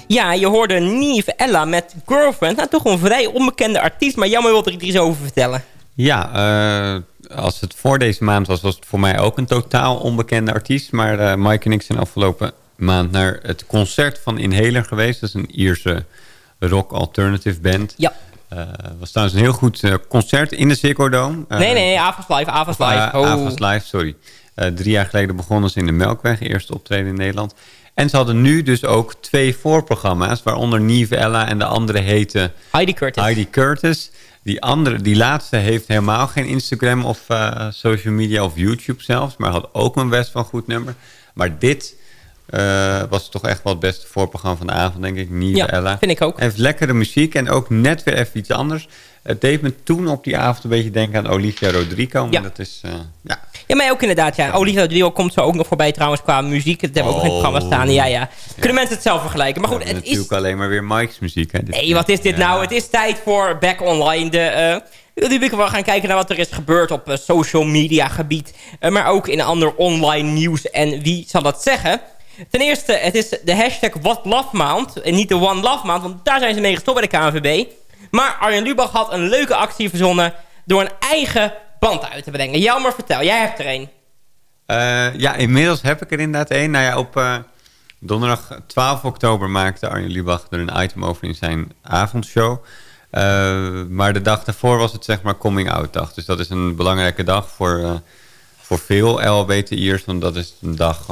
Ja, je hoorde Nieve Ella met Girlfriend. Nou, toch een vrij onbekende artiest. Maar jammer wil er iets over vertellen. Ja, eh, als het voor deze maand was, was het voor mij ook een totaal onbekende artiest. Maar eh, Mike en ik zijn afgelopen maand naar het concert van Inhaler geweest. Dat is een Ierse rock alternative band. Ja. Uh, was trouwens een heel goed uh, concert in de Ziggo Dome. Uh, nee, nee, Avas Live, Avas Live. Oh. Avas Live, sorry. drie jaar geleden begonnen ze in de Melkweg, eerste optreden in Nederland. En ze hadden nu dus ook twee voorprogramma's, waaronder Nieve Ella en de andere heette... Heidi Curtis. Heidi Curtis. Die, andere, die laatste heeft helemaal geen Instagram of social media of YouTube zelfs, maar had ook een best wel goed nummer. Maar dit uh, was toch echt wel het beste voorprogramma van de avond, denk ik. Nieuwe ja, Ella. vind ik ook. Heeft lekkere muziek en ook net weer even iets anders. Het deed me toen op die avond een beetje denken aan Olivia Rodrigo. Maar ja. dat is, uh, ja. Ja, mij ook inderdaad, ja. Olivia Rodrigo komt zo ook nog voorbij trouwens qua muziek. Dat hebben we ook in het programma staan. Ja, ja. Kunnen mensen het zelf vergelijken. Maar goed, het natuurlijk is... alleen maar weer Mike's muziek. Hè. Nee, wat is dit nou? Het is tijd voor Back Online. De... Uh, nu we gaan kijken naar wat er is gebeurd op uh, social media gebied. Maar ook in ander online nieuws. En wie zal dat zeggen? Ten eerste, het is de hashtag What Love Maand. En niet de One Love Maand, want daar zijn ze mee gestopt bij de KNVB. Maar Arjen Lubach had een leuke actie verzonnen... door een eigen band uit te brengen. Jammer, vertel. Jij hebt er een. Uh, ja, inmiddels heb ik er inderdaad één. Nou ja, op uh, donderdag 12 oktober maakte Arjen Lubach er een item over in zijn avondshow. Uh, maar de dag daarvoor was het zeg maar coming out dag. Dus dat is een belangrijke dag voor, voor veel LHBTI'ers. Want dat is een dag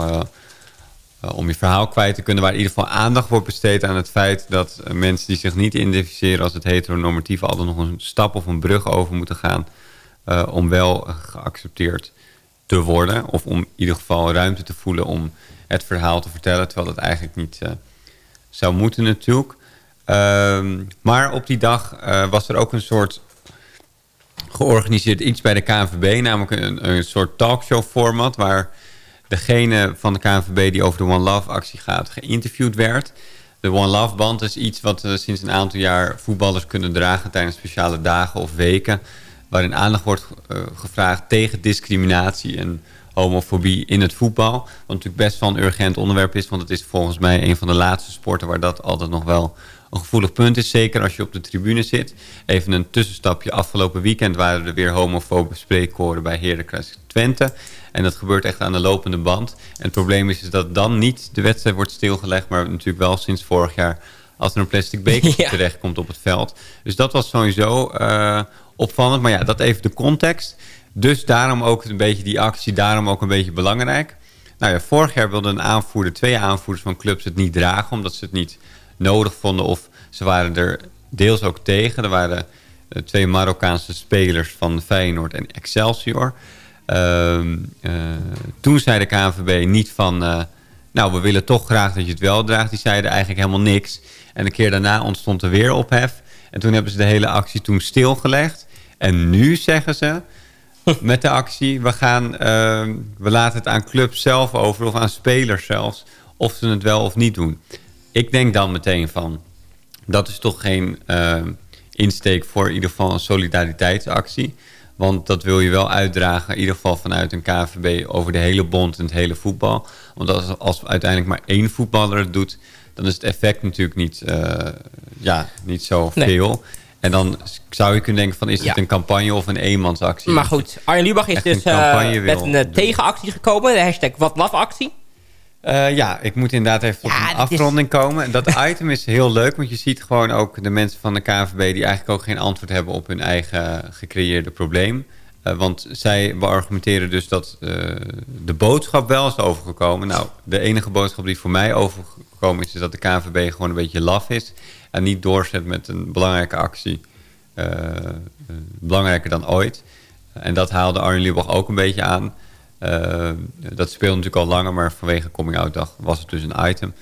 om je verhaal kwijt te kunnen... waar in ieder geval aandacht wordt besteed aan het feit... dat uh, mensen die zich niet identificeren als het heteronormatieve... altijd nog een stap of een brug over moeten gaan... Uh, om wel geaccepteerd te worden. Of om in ieder geval ruimte te voelen om het verhaal te vertellen... terwijl dat eigenlijk niet zou moeten natuurlijk. Ehm, maar op die dag was er ook een soort georganiseerd iets bij de KNVB... namelijk een, een soort talkshow format... waar degene van de KNVB die over de One Love actie gaat geïnterviewd werd. De One Love band is iets wat uh, sinds een aantal jaar voetballers kunnen dragen tijdens speciale dagen of weken. Waarin aandacht wordt uh, gevraagd tegen discriminatie en homofobie in het voetbal. Wat natuurlijk best wel een urgent onderwerp is. Want het is volgens mij een van de laatste sporten waar dat altijd nog wel een gevoelig punt is. Zeker als je op de tribune zit. Even een tussenstapje. Afgelopen weekend waren er weer homofobe spreekkoren bij Heracles Twente. En dat gebeurt echt aan de lopende band. En het probleem is, is dat dan niet de wedstrijd wordt stilgelegd... maar natuurlijk wel sinds vorig jaar als er een plastic beker ja. terecht komt op het veld. Dus dat was sowieso uh, opvallend. Maar ja, dat even de context. Dus daarom ook een beetje die actie, daarom ook een beetje belangrijk. Nou ja, vorig jaar wilden een aanvoerder, twee aanvoerders van clubs het niet dragen... omdat ze het niet nodig vonden of ze waren er deels ook tegen. Er waren uh, twee Marokkaanse spelers van Feyenoord en Excelsior... Uh, uh, toen zei de KNVB niet van... Uh, nou, we willen toch graag dat je het wel draagt. Die zeiden eigenlijk helemaal niks. En een keer daarna ontstond er weer ophef. En toen hebben ze de hele actie toen stilgelegd. En nu zeggen ze met de actie... we, gaan, ehm, we laten het aan clubs zelf over of aan spelers zelfs... of ze het wel of niet doen. Ik denk dan meteen van... dat is toch geen ehm, insteek voor in ieder geval een solidariteitsactie... Want dat wil je wel uitdragen, in ieder geval vanuit een KVB... over de hele bond en het hele voetbal. Want als, als uiteindelijk maar één voetballer het doet... dan is het effect natuurlijk niet, uh, ja, niet zo Nee. veel. En dan zou je kunnen denken van... is het Ja. een campagne of een eenmansactie? Maar goed, Arjen Lubach is Echt dus eh, met een eh, doen. tegenactie gekomen. De hashtag Wat Love actie. Eh, ja, ik moet inderdaad even tot een is- afronding komen. En Dat item is heel leuk, want je ziet gewoon ook de mensen van de KNVB... die eigenlijk ook geen antwoord hebben op hun eigen gecreëerde probleem. Eh, want zij beargumenteren dus dat eh, de boodschap wel is overgekomen. Nou, de enige boodschap die voor mij overgekomen is... is dat de KNVB gewoon een beetje laf is... en niet doorzet met een belangrijke actie. belangrijker dan ooit. En dat haalde Arjen Lubach ook een beetje aan... Uh, dat speelde natuurlijk al langer, maar vanwege Coming Out Dag was het dus een item.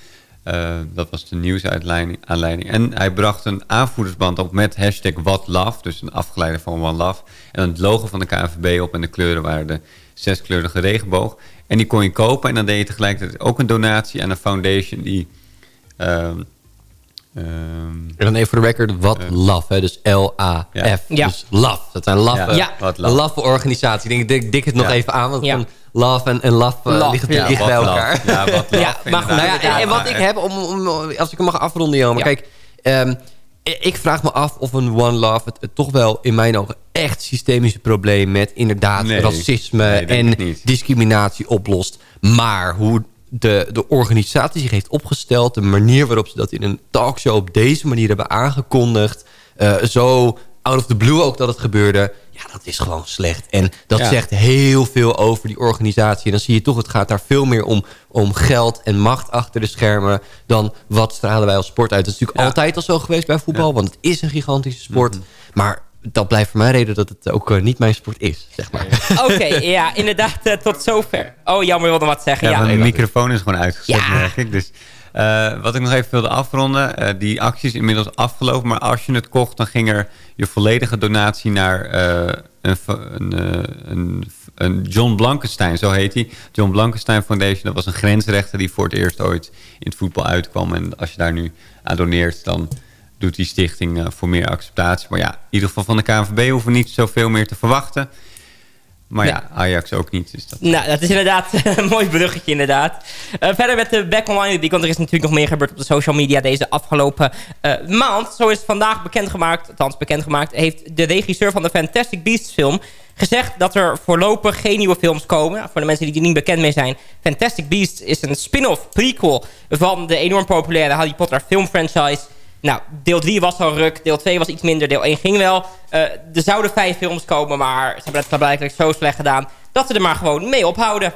Uh, dat was de nieuwsuitleiding. aanleiding. En hij bracht een aanvoerdersband op met hashtag What Love. Dus een afgeleide van One Love. En het logo van de KNVB op en de kleuren waren de zeskleurige regenboog. En die kon je kopen en dan deed je tegelijkertijd ook een donatie aan een foundation die... ehm, ehm, En dan even voor de record, wat love, hè? dus L-A-F. Ja. Dus love, dat zijn laffe, Ja. Wat een love. laffe organisatie. Ik denk, dik, dik het nog Ja. even aan, want Ja. van love en, en love, eh, ja. ligt Wat bij love. elkaar. Ja, wat love, Ja, maar goed, Nou ja, en, en wat ik heb, om, om, als ik hem mag afronden, Jan. Maar Ja. kijk, ehm, ik vraag me af of een One Love het, het toch wel in mijn ogen echt systemische probleem met inderdaad Nee. racisme Nee, en discriminatie oplost. Maar hoe de, de organisatie zich heeft opgesteld, de manier waarop ze dat in een talkshow op deze manier hebben aangekondigd, eh, zo out of the blue ook dat het gebeurde. Ja, dat is gewoon slecht. En dat Ja. zegt heel veel over die organisatie. En dan zie je toch, het gaat daar veel meer om, om geld en macht achter de schermen... dan wat stralen wij als sport uit. Dat is natuurlijk altijd al zo geweest bij voetbal... want het is een gigantische sport. Mhm. Maar dat blijft voor mij reden dat het ook eh, niet mijn sport is, zeg maar. Oké, ja, inderdaad, eh, tot zover. Oh, jammer, wilde wat zeggen. Ja, Ja, mijn microfoon is gewoon uitgezet, Ja. merk ik. Dus, eh, wat ik nog even wilde afronden. eh, die actie is inmiddels afgelopen. Maar als je het kocht, dan ging er je volledige donatie naar eh, een, een, een John Blankenstein, zo heet hij. John Blankenstein Foundation, dat was een grensrechter die voor het eerst ooit in het voetbal uitkwam. En als je daar nu aan doneert, dan doet die stichting eh, voor meer acceptatie. Maar ja, in ieder geval van de KNVB hoeven we niet zoveel meer te verwachten. Maar ja, Ajax ook niet. Dus dat... Nou, dat is inderdaad een mooi bruggetje inderdaad. Eh, verder met de Back Online Week, want er is natuurlijk nog meer gebeurd op de social media deze afgelopen eh, maand. Zo is vandaag bekendgemaakt, althans bekendgemaakt, heeft de regisseur van de Fantastic Beasts film gezegd dat er voorlopig geen nieuwe films komen. Voor de mensen die er niet bekend mee zijn. Fantastic Beasts is een spin-off prequel van de enorm populaire Harry Potter filmfranchise. Nou, deel 3 was al ruk, deel 2 was iets minder, deel 1 ging wel. Eh, er zouden vijf films komen, maar ze hebben het blijkbaar zo slecht gedaan... dat ze er maar gewoon mee ophouden.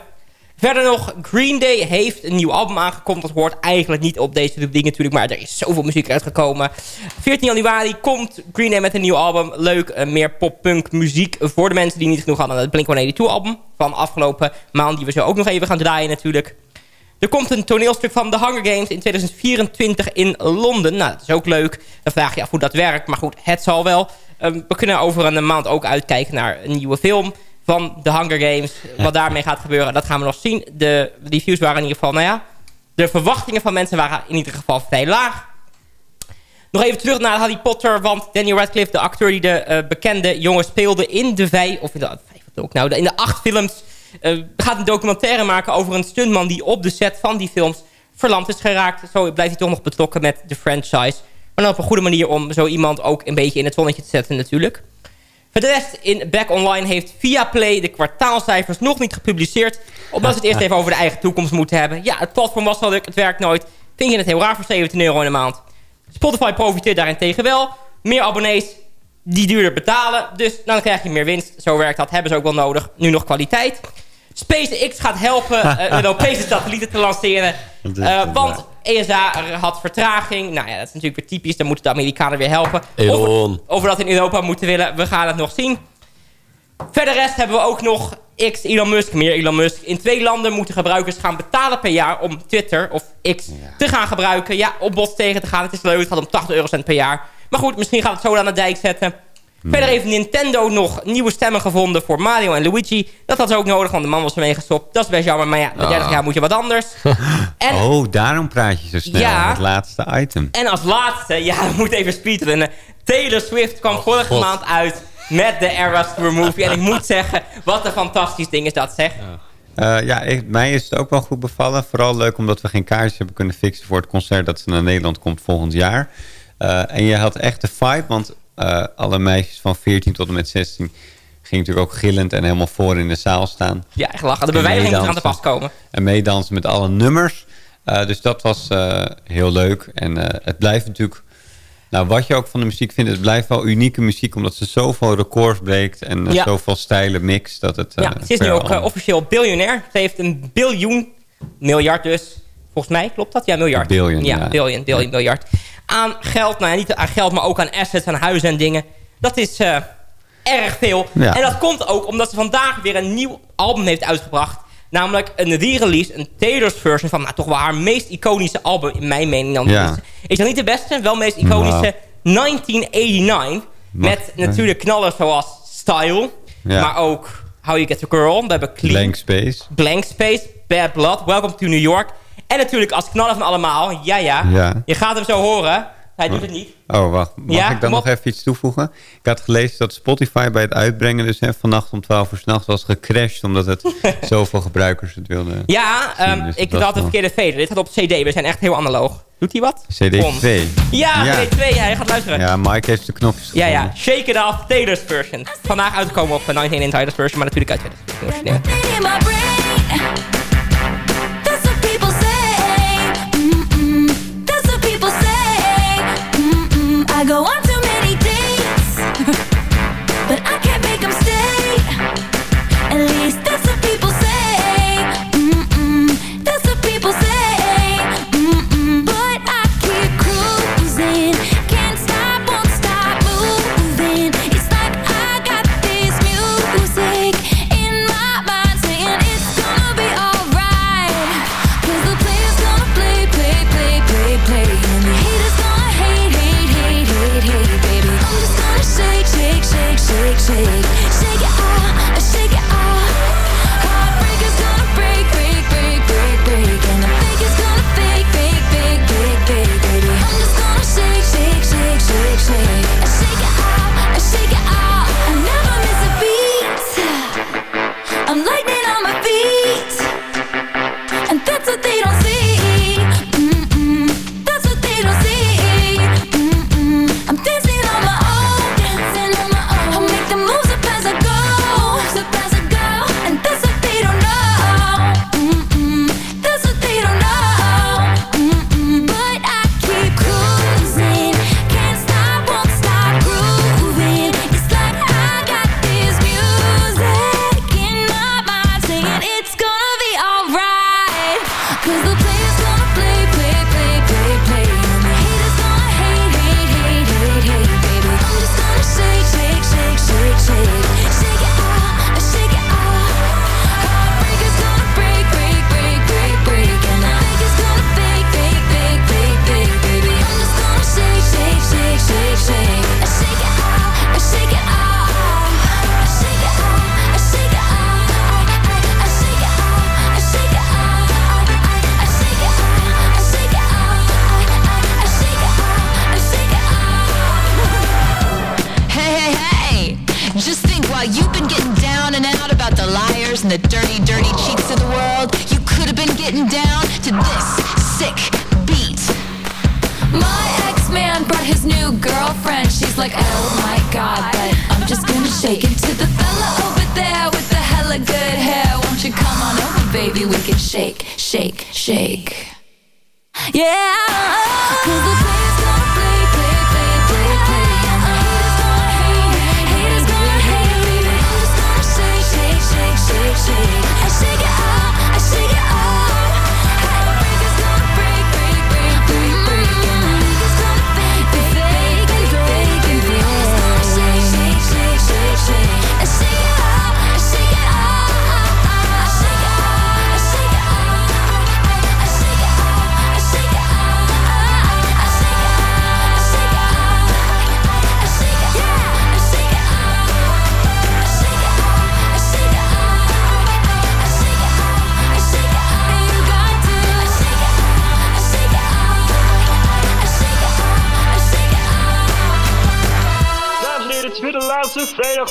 Verder nog, Green Day heeft een nieuw album aangekondigd. Dat hoort eigenlijk niet op deze rubriek natuurlijk, maar er is zoveel muziek uitgekomen. 14 januari komt Green Day met een nieuw album. Leuk, eh, meer pop-punk muziek voor de mensen die niet genoeg hadden het Blink-182 album. Van afgelopen maand, die we zo ook nog even gaan draaien natuurlijk. Er komt een toneelstuk van The Hunger Games in 2024 in Londen. Nou, dat is ook leuk. Dan vraag je af hoe dat werkt. Maar goed, het zal wel. Ehm, we kunnen over een maand ook uitkijken naar een nieuwe film van The Hunger Games. Wat daarmee gaat gebeuren, dat gaan we nog zien. De reviews waren in ieder geval, nou ja... De verwachtingen van mensen waren in ieder geval vrij laag. Nog even terug naar Harry Potter. Want Daniel Radcliffe, de acteur die de eh, bekende jongen speelde in de vijf... Of in de, ook nou, in de acht films... eh, gaat een documentaire maken over een stuntman die op de set van die films verlamd is geraakt. Zo blijft hij toch nog betrokken met de franchise. Maar dan op een goede manier om zo iemand ook een beetje in het zonnetje te zetten natuurlijk. Voor de rest in Back Online heeft Viaplay de kwartaalcijfers nog niet gepubliceerd. Omdat ze het eerst even over de eigen toekomst moeten hebben. Ja, het platform was wel leuk, het werkt nooit. Vind je het heel raar voor 17 euro in de maand. Spotify profiteert daarentegen wel. Meer abonnees die duurder betalen. Dus dan krijg je meer winst. Zo werkt dat. Hebben ze ook wel nodig. Nu nog kwaliteit. SpaceX gaat helpen uh, Europese satellieten te lanceren. Uh, want ESA had vertraging. Nou ja, dat is natuurlijk weer typisch. Dan moeten de Amerikanen weer helpen. Of, of we dat in Europa moeten willen. We gaan het nog zien. Verder rest hebben we ook nog X, Elon Musk, meer Elon Musk. In twee landen moeten gebruikers gaan betalen per jaar om Twitter of X ja. te gaan gebruiken. Ja, op bot tegen te gaan. Het is leuk, het gaat om 80 eurocent per jaar. Maar goed, misschien gaat het zo aan de dijk zetten. Nee. Verder heeft Nintendo nog nieuwe stemmen gevonden voor Mario en Luigi. Dat had ze ook nodig, want de man was ermee gestopt. Dat is best jammer, maar ja, na 30 ah. jaar moet je wat anders. en, oh, daarom praat je zo snel. Ja, het laatste item. En als laatste, ja, we moeten even speedrunnen. Taylor Swift kwam oh, vorige God. maand uit met de Eras Tour movie. En ik moet zeggen, wat een fantastisch ding is dat, zeg. Ja. Uh, ja, ik, mij is het ook wel goed bevallen. Vooral leuk omdat we geen kaartjes hebben kunnen fixen voor het concert dat ze naar Nederland komt volgend jaar. Uh, en je had echt de vibe, want uh, alle meisjes van 14 tot en met 16 gingen natuurlijk ook gillend en helemaal voor in de zaal staan. Ja, echt lachen. De moet aan de pas komen. En meedansen met alle nummers. Uh, dus dat was uh, heel leuk. En het blijft natuurlijk... Nou, wat je ook van de muziek vindt, het blijft wel unieke muziek... omdat ze zoveel records breekt en ja. zoveel stijlen mixt. Dat het, ja, ze is nu ook officieel biljonair. Ze heeft een biljoen, miljard dus... Volgens mij klopt dat? Ja, miljard. Billion, ja. Ja, billion, ja. miljard. Aan geld, nou ja, niet aan geld, maar ook aan assets, aan huizen en dingen. Dat is uh, erg veel. Ja. En dat komt ook omdat ze vandaag weer een nieuw album heeft uitgebracht. Namelijk een re-release, een Taylor's version van nou, toch wel haar meest iconische album, in mijn mening dan. Ja. Is dat niet de beste? Wel meest iconische nou. 1989. Mag, met natuurlijk knallers zoals Style, maar ook How You Get a Girl. We hebben Clean. Blank Space. Blank Space, Bad Blood, Welcome to New York. En natuurlijk als knaller van allemaal, ja, ja, ja. je gaat hem zo horen. Hij doet het niet. Oh, wacht. Mag Ja, ik dan kom nog even iets toevoegen? Ik had gelezen dat Spotify bij het uitbrengen... dus hè, vannacht om 12 uur s'nachts was gecrashed... omdat het zoveel gebruikers het wilden Ja, zien. ehm, Dus ik had de verkeerde fader. Dit gaat op CD. We zijn echt heel analoog. Doet hij wat? Kom. CD2. Ja, Ja. CD2. Hij gaat luisteren. Ja, Mike heeft de knopjes Ja, gevonden. ja. Shake It Off, Taylor's version. Vandaag uitgekomen op 19 Insiders version, maar natuurlijk uit 2014 origineel. Go on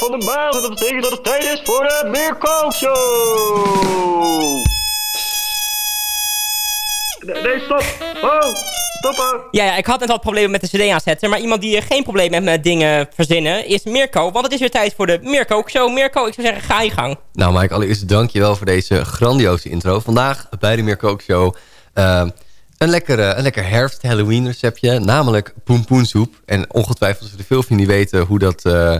van de maand. En dat betekent dat het tijd is voor de Mirko Show. Nee, nee, stop. Oh, stoppen. Ja, ja, ik had net al problemen met de cd aanzetten. Maar iemand die eh, geen probleem heeft met dingen verzinnen is Mirko. Want het is weer tijd voor de Mirko Show. Mirko, ik zou zeggen, ga je gang. Nou Mike, allereerst dankjewel voor deze grandioze intro. Vandaag bij de Mirko Show eh, een, lekker, eh, een lekker herfst-Halloween receptje. Namelijk poenpoensoep. En ongetwijfeld zullen veel van jullie weten hoe dat eh,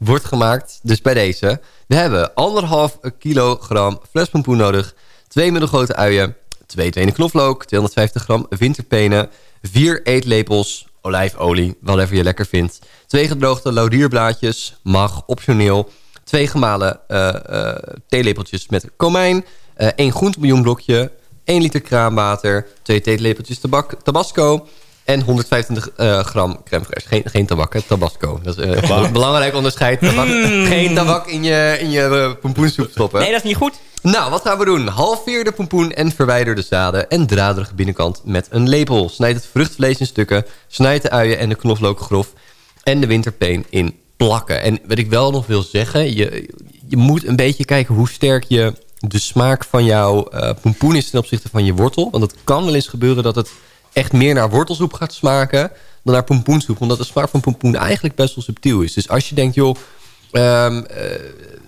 wordt gemaakt. Dus bij deze. We hebben anderhalf kilogram flespoenpoen nodig. Twee middelgrote uien. Twee tenen knoflook. 250 gram winterpenen. Vier eetlepels olijfolie. Whatever je lekker vindt. Twee gedroogde laudierblaadjes. Mag optioneel. Twee gemalen eh, eh, theelepeltjes met komijn. eh één groentebouillonblokje. 1 liter kraanwater. Twee theelepeltjes tabak, tabasco. En 125 eh, gram crème fraîche. Geen, geen tabak, hè? Tabasco. Dat is eh, een belangrijk onderscheid. Tabak. Geen tabak in je, in je eh, pompoensoep stoppen. Nee, dat is niet goed. Nou, wat gaan we doen? Halveer de pompoen en verwijder de zaden en draderige binnenkant met een lepel. Snijd het vruchtvlees in stukken. Snijd de uien en de knoflook grof. En de winterpeen in plakken. En wat ik wel nog wil zeggen... je, je moet een beetje kijken hoe sterk je de smaak van jouw eh, pompoen is... ten opzichte van je wortel. Want het kan wel eens gebeuren dat het echt meer naar wortelsoep gaat smaken... dan naar pompoensoep. Omdat de smaak van pompoen eigenlijk best wel subtiel is. Dus als je denkt, joh... ehm, eh,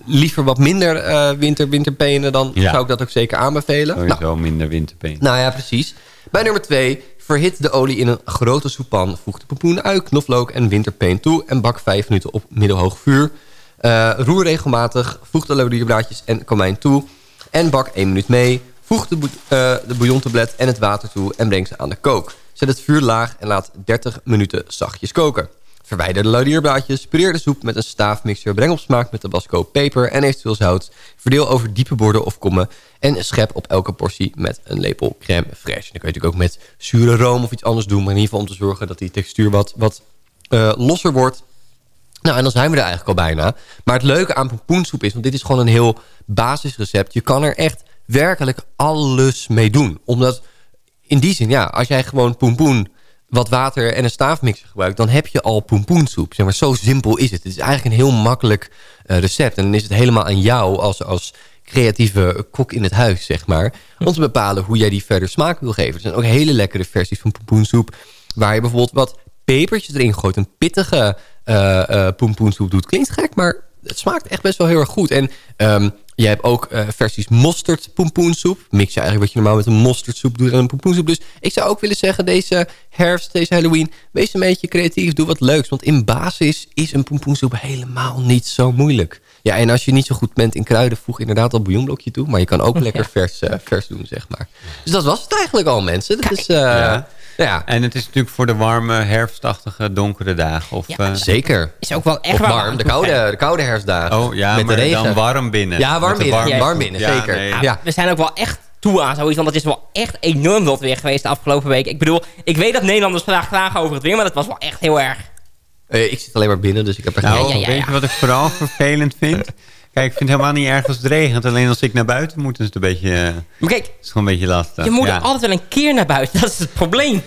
liever wat minder eh, winter, winterpenen... dan Ja. zou ik dat ook zeker aanbevelen. Nou, Sowieso minder winterpeen. nou ja, precies. Bij nummer 2, verhit de olie in een grote soeppan. Voeg de pompoen, ui, knoflook en winterpeen toe... en bak 5 minuten op middelhoog vuur. Eh, roer regelmatig, voeg de laurierblaadjes en komijn toe... en bak 1 minuut mee. Voeg de, eh, de bouillontablet en het water toe en breng ze aan de kook. Zet het vuur laag en laat 30 minuten zachtjes koken. Verwijder de laurierblaadjes, pureer de soep met een staafmixer... breng op smaak met tabasco, peper en eventueel zout. Verdeel over diepe borden of kommen... en schep op elke portie met een lepel crème fraîche. Dan kun je natuurlijk ook met zure room of iets anders doen... maar in ieder geval om te zorgen dat die textuur wat, wat eh, losser wordt... Nou, en dan zijn we er eigenlijk al bijna. Maar het leuke aan pompoensoep is... want dit is gewoon een heel basisrecept... je kan er echt werkelijk alles mee doen. Omdat in die zin, ja, als jij gewoon pompoen wat water en een staafmixer gebruikt... dan heb je al pompoensoep. Zeg maar, zo simpel is het. Het is eigenlijk een heel makkelijk eh, recept. En dan is het helemaal aan jou als, als creatieve kok in het huis, zeg maar... om te bepalen hoe jij die verder smaak wil geven. Er zijn ook hele lekkere versies van pompoensoep... waar je bijvoorbeeld wat pepertjes erin gooit. Een pittige pompoensoep doet. Klinkt gek, maar het smaakt echt best wel heel erg goed. En ehm je hebt ook eh, versies mosterd pompoensoep. Mix je eigenlijk wat je normaal met een mosterdsoep doet en een pompoensoep. Dus ik zou ook willen zeggen, deze herfst, deze Halloween... wees een beetje creatief, doe wat leuks. Want in basis is een pompoensoep helemaal niet zo moeilijk. Ja, en als je niet zo goed bent in kruiden... voeg inderdaad al bouillonblokje toe. Maar je kan ook lekker vers, eh, vers doen, zeg maar. Dus dat was het eigenlijk al, mensen. Dat is... eh, Ja. Ja. En het is natuurlijk voor de warme, herfstachtige, donkere dagen. Of, eh, Zeker. Is ook wel echt warm, de koude, de koude herfstdagen. Oh ja, met maar de regen. dan warm binnen. Ja, warm binnen. warm binnen, Ja, zeker. nee. Ja. We zijn ook wel echt toe aan zoiets, want het is wel echt enorm wat weer geweest de afgelopen week. Ik bedoel, ik weet dat Nederlanders vandaag klagen over het weer, maar dat was wel echt heel erg. Eh, ik zit alleen maar binnen, dus ik heb er Nou, geen... weet je wat ik vooral vervelend vind? Kijk, ik vind het helemaal niet erg als het regent. Alleen als ik naar buiten moet, is het een beetje, eh, Maar kijk, is gewoon een beetje lastig. je moet ja. er altijd wel een keer naar buiten, dat is het probleem.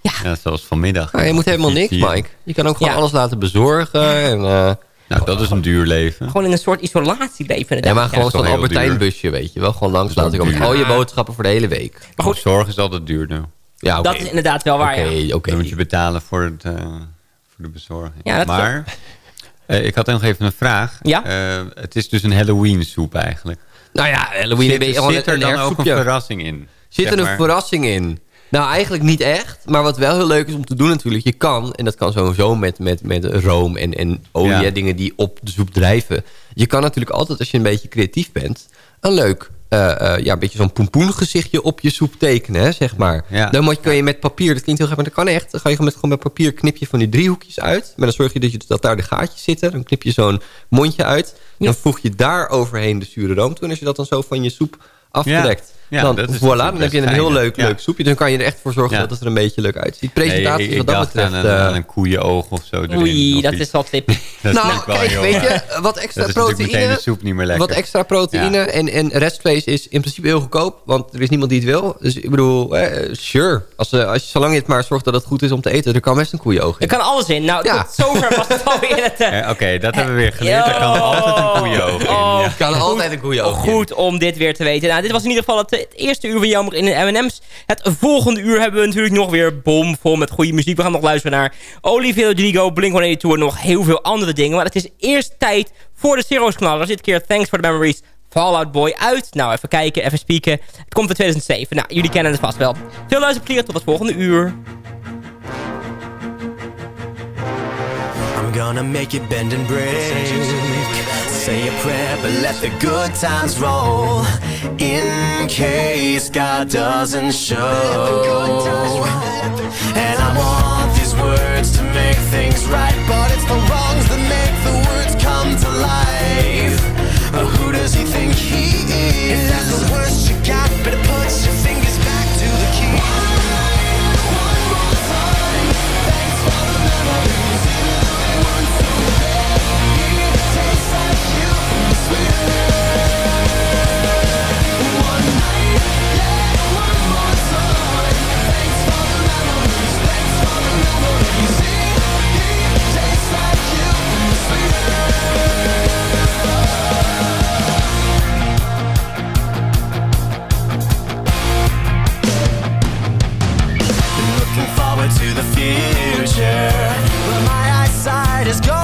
ja, zoals vanmiddag. Nou, je moet helemaal niks, Hier. Mike. Je kan ook gewoon Ja. alles laten bezorgen. En, eh, Nou, dat is een duur leven. Gewoon in een soort isolatie leven. ja, maar gewoon zo'n heel Albertijn busje, weet je wel. Gewoon langs laten komen. Al je boodschappen voor de hele week. Maar goed, Zorg is altijd duurder. Ja, oké. dat is inderdaad wel waar, Oké, ja. oké. Dan moet je betalen voor, het, eh, voor de bezorging. Ja, dat maar eh, ik had nog even een vraag. Ja? Eh, het is dus een Halloween soep eigenlijk. Nou ja, Halloween Zit, ben zit er een dan ook een verrassing in? Zit er een verrassing in? Nou, eigenlijk niet echt. Maar wat wel heel leuk is om te doen natuurlijk. Je kan, en dat kan sowieso met, met, met room en, en olie, Ja. dingen die op de soep drijven. Je kan natuurlijk altijd, als je een beetje creatief bent... een leuk, ja, een beetje zo'n pompoengezichtje op je soep tekenen, hè, zeg maar. Ja. Dan moet je, kan je met papier, dat klinkt heel gek, maar dat kan echt. Dan ga je gewoon met, gewoon met papier knip je van die driehoekjes uit. Maar dan zorg je dat, je, dat daar de gaatjes zitten. Dan knip je zo'n mondje uit. Dan voeg je daar overheen de zure room toe. En als je dat dan zo van je soep aftrekt... Ja, dan, dat is voilà, natuurlijk dan heb je een heel leuk, Ja. leuk soepje. Dan kan je er echt voor zorgen Ja. dat het er een beetje leuk uitziet. Presentatie Nee, wat dat betreft... aan een, eh, aan een koeienoog of zo erin. Oei, of dat iets. is wel tip. Dat nou, kijk, heel, weet eh, je, wat extra dat is natuurlijk meteen proteïne... de soep niet meer lekker. Wat extra proteïne Ja. en, en restvlees is in principe heel goedkoop. Want er is niemand die het wil. Dus ik bedoel, eh, sure. Als, eh, als je, zolang je het maar zorgt dat het goed is om te eten... er kan best een koeienoog in. Er kan alles in. Nou, Ja. tot zover was het alweer het... eh, Eh, Oké, dat hebben we weer geleerd. Er kan altijd een koeienoog in. Oh. Er kan altijd een koeienoog in. Goed om dit weer te weten. Nou, dit was in ieder geval het, het eerste uur van Jammer in de M&M's. Het volgende uur hebben we natuurlijk nog weer bomvol met goede muziek. We gaan nog luisteren naar Olivia Rodrigo, Blink-182 en nog heel veel andere dingen. Maar het is eerst tijd voor de Zero's knaller. Dit keer Thanks for the Memories. Fallout Boy uit. Nou, even kijken, even spieken. Het komt in 2007. Nou, jullie kennen het vast wel. Veel luisterplezier tot het volgende uur. I'm gonna make it bend and break. Say a prayer, but let the good times roll. In case God doesn't show. And I want these words to make things right, but it's the wrongs that make the words come to life. Uh, Who does he think he is? If that's the worst you got, better sure, but my eyesight is gone.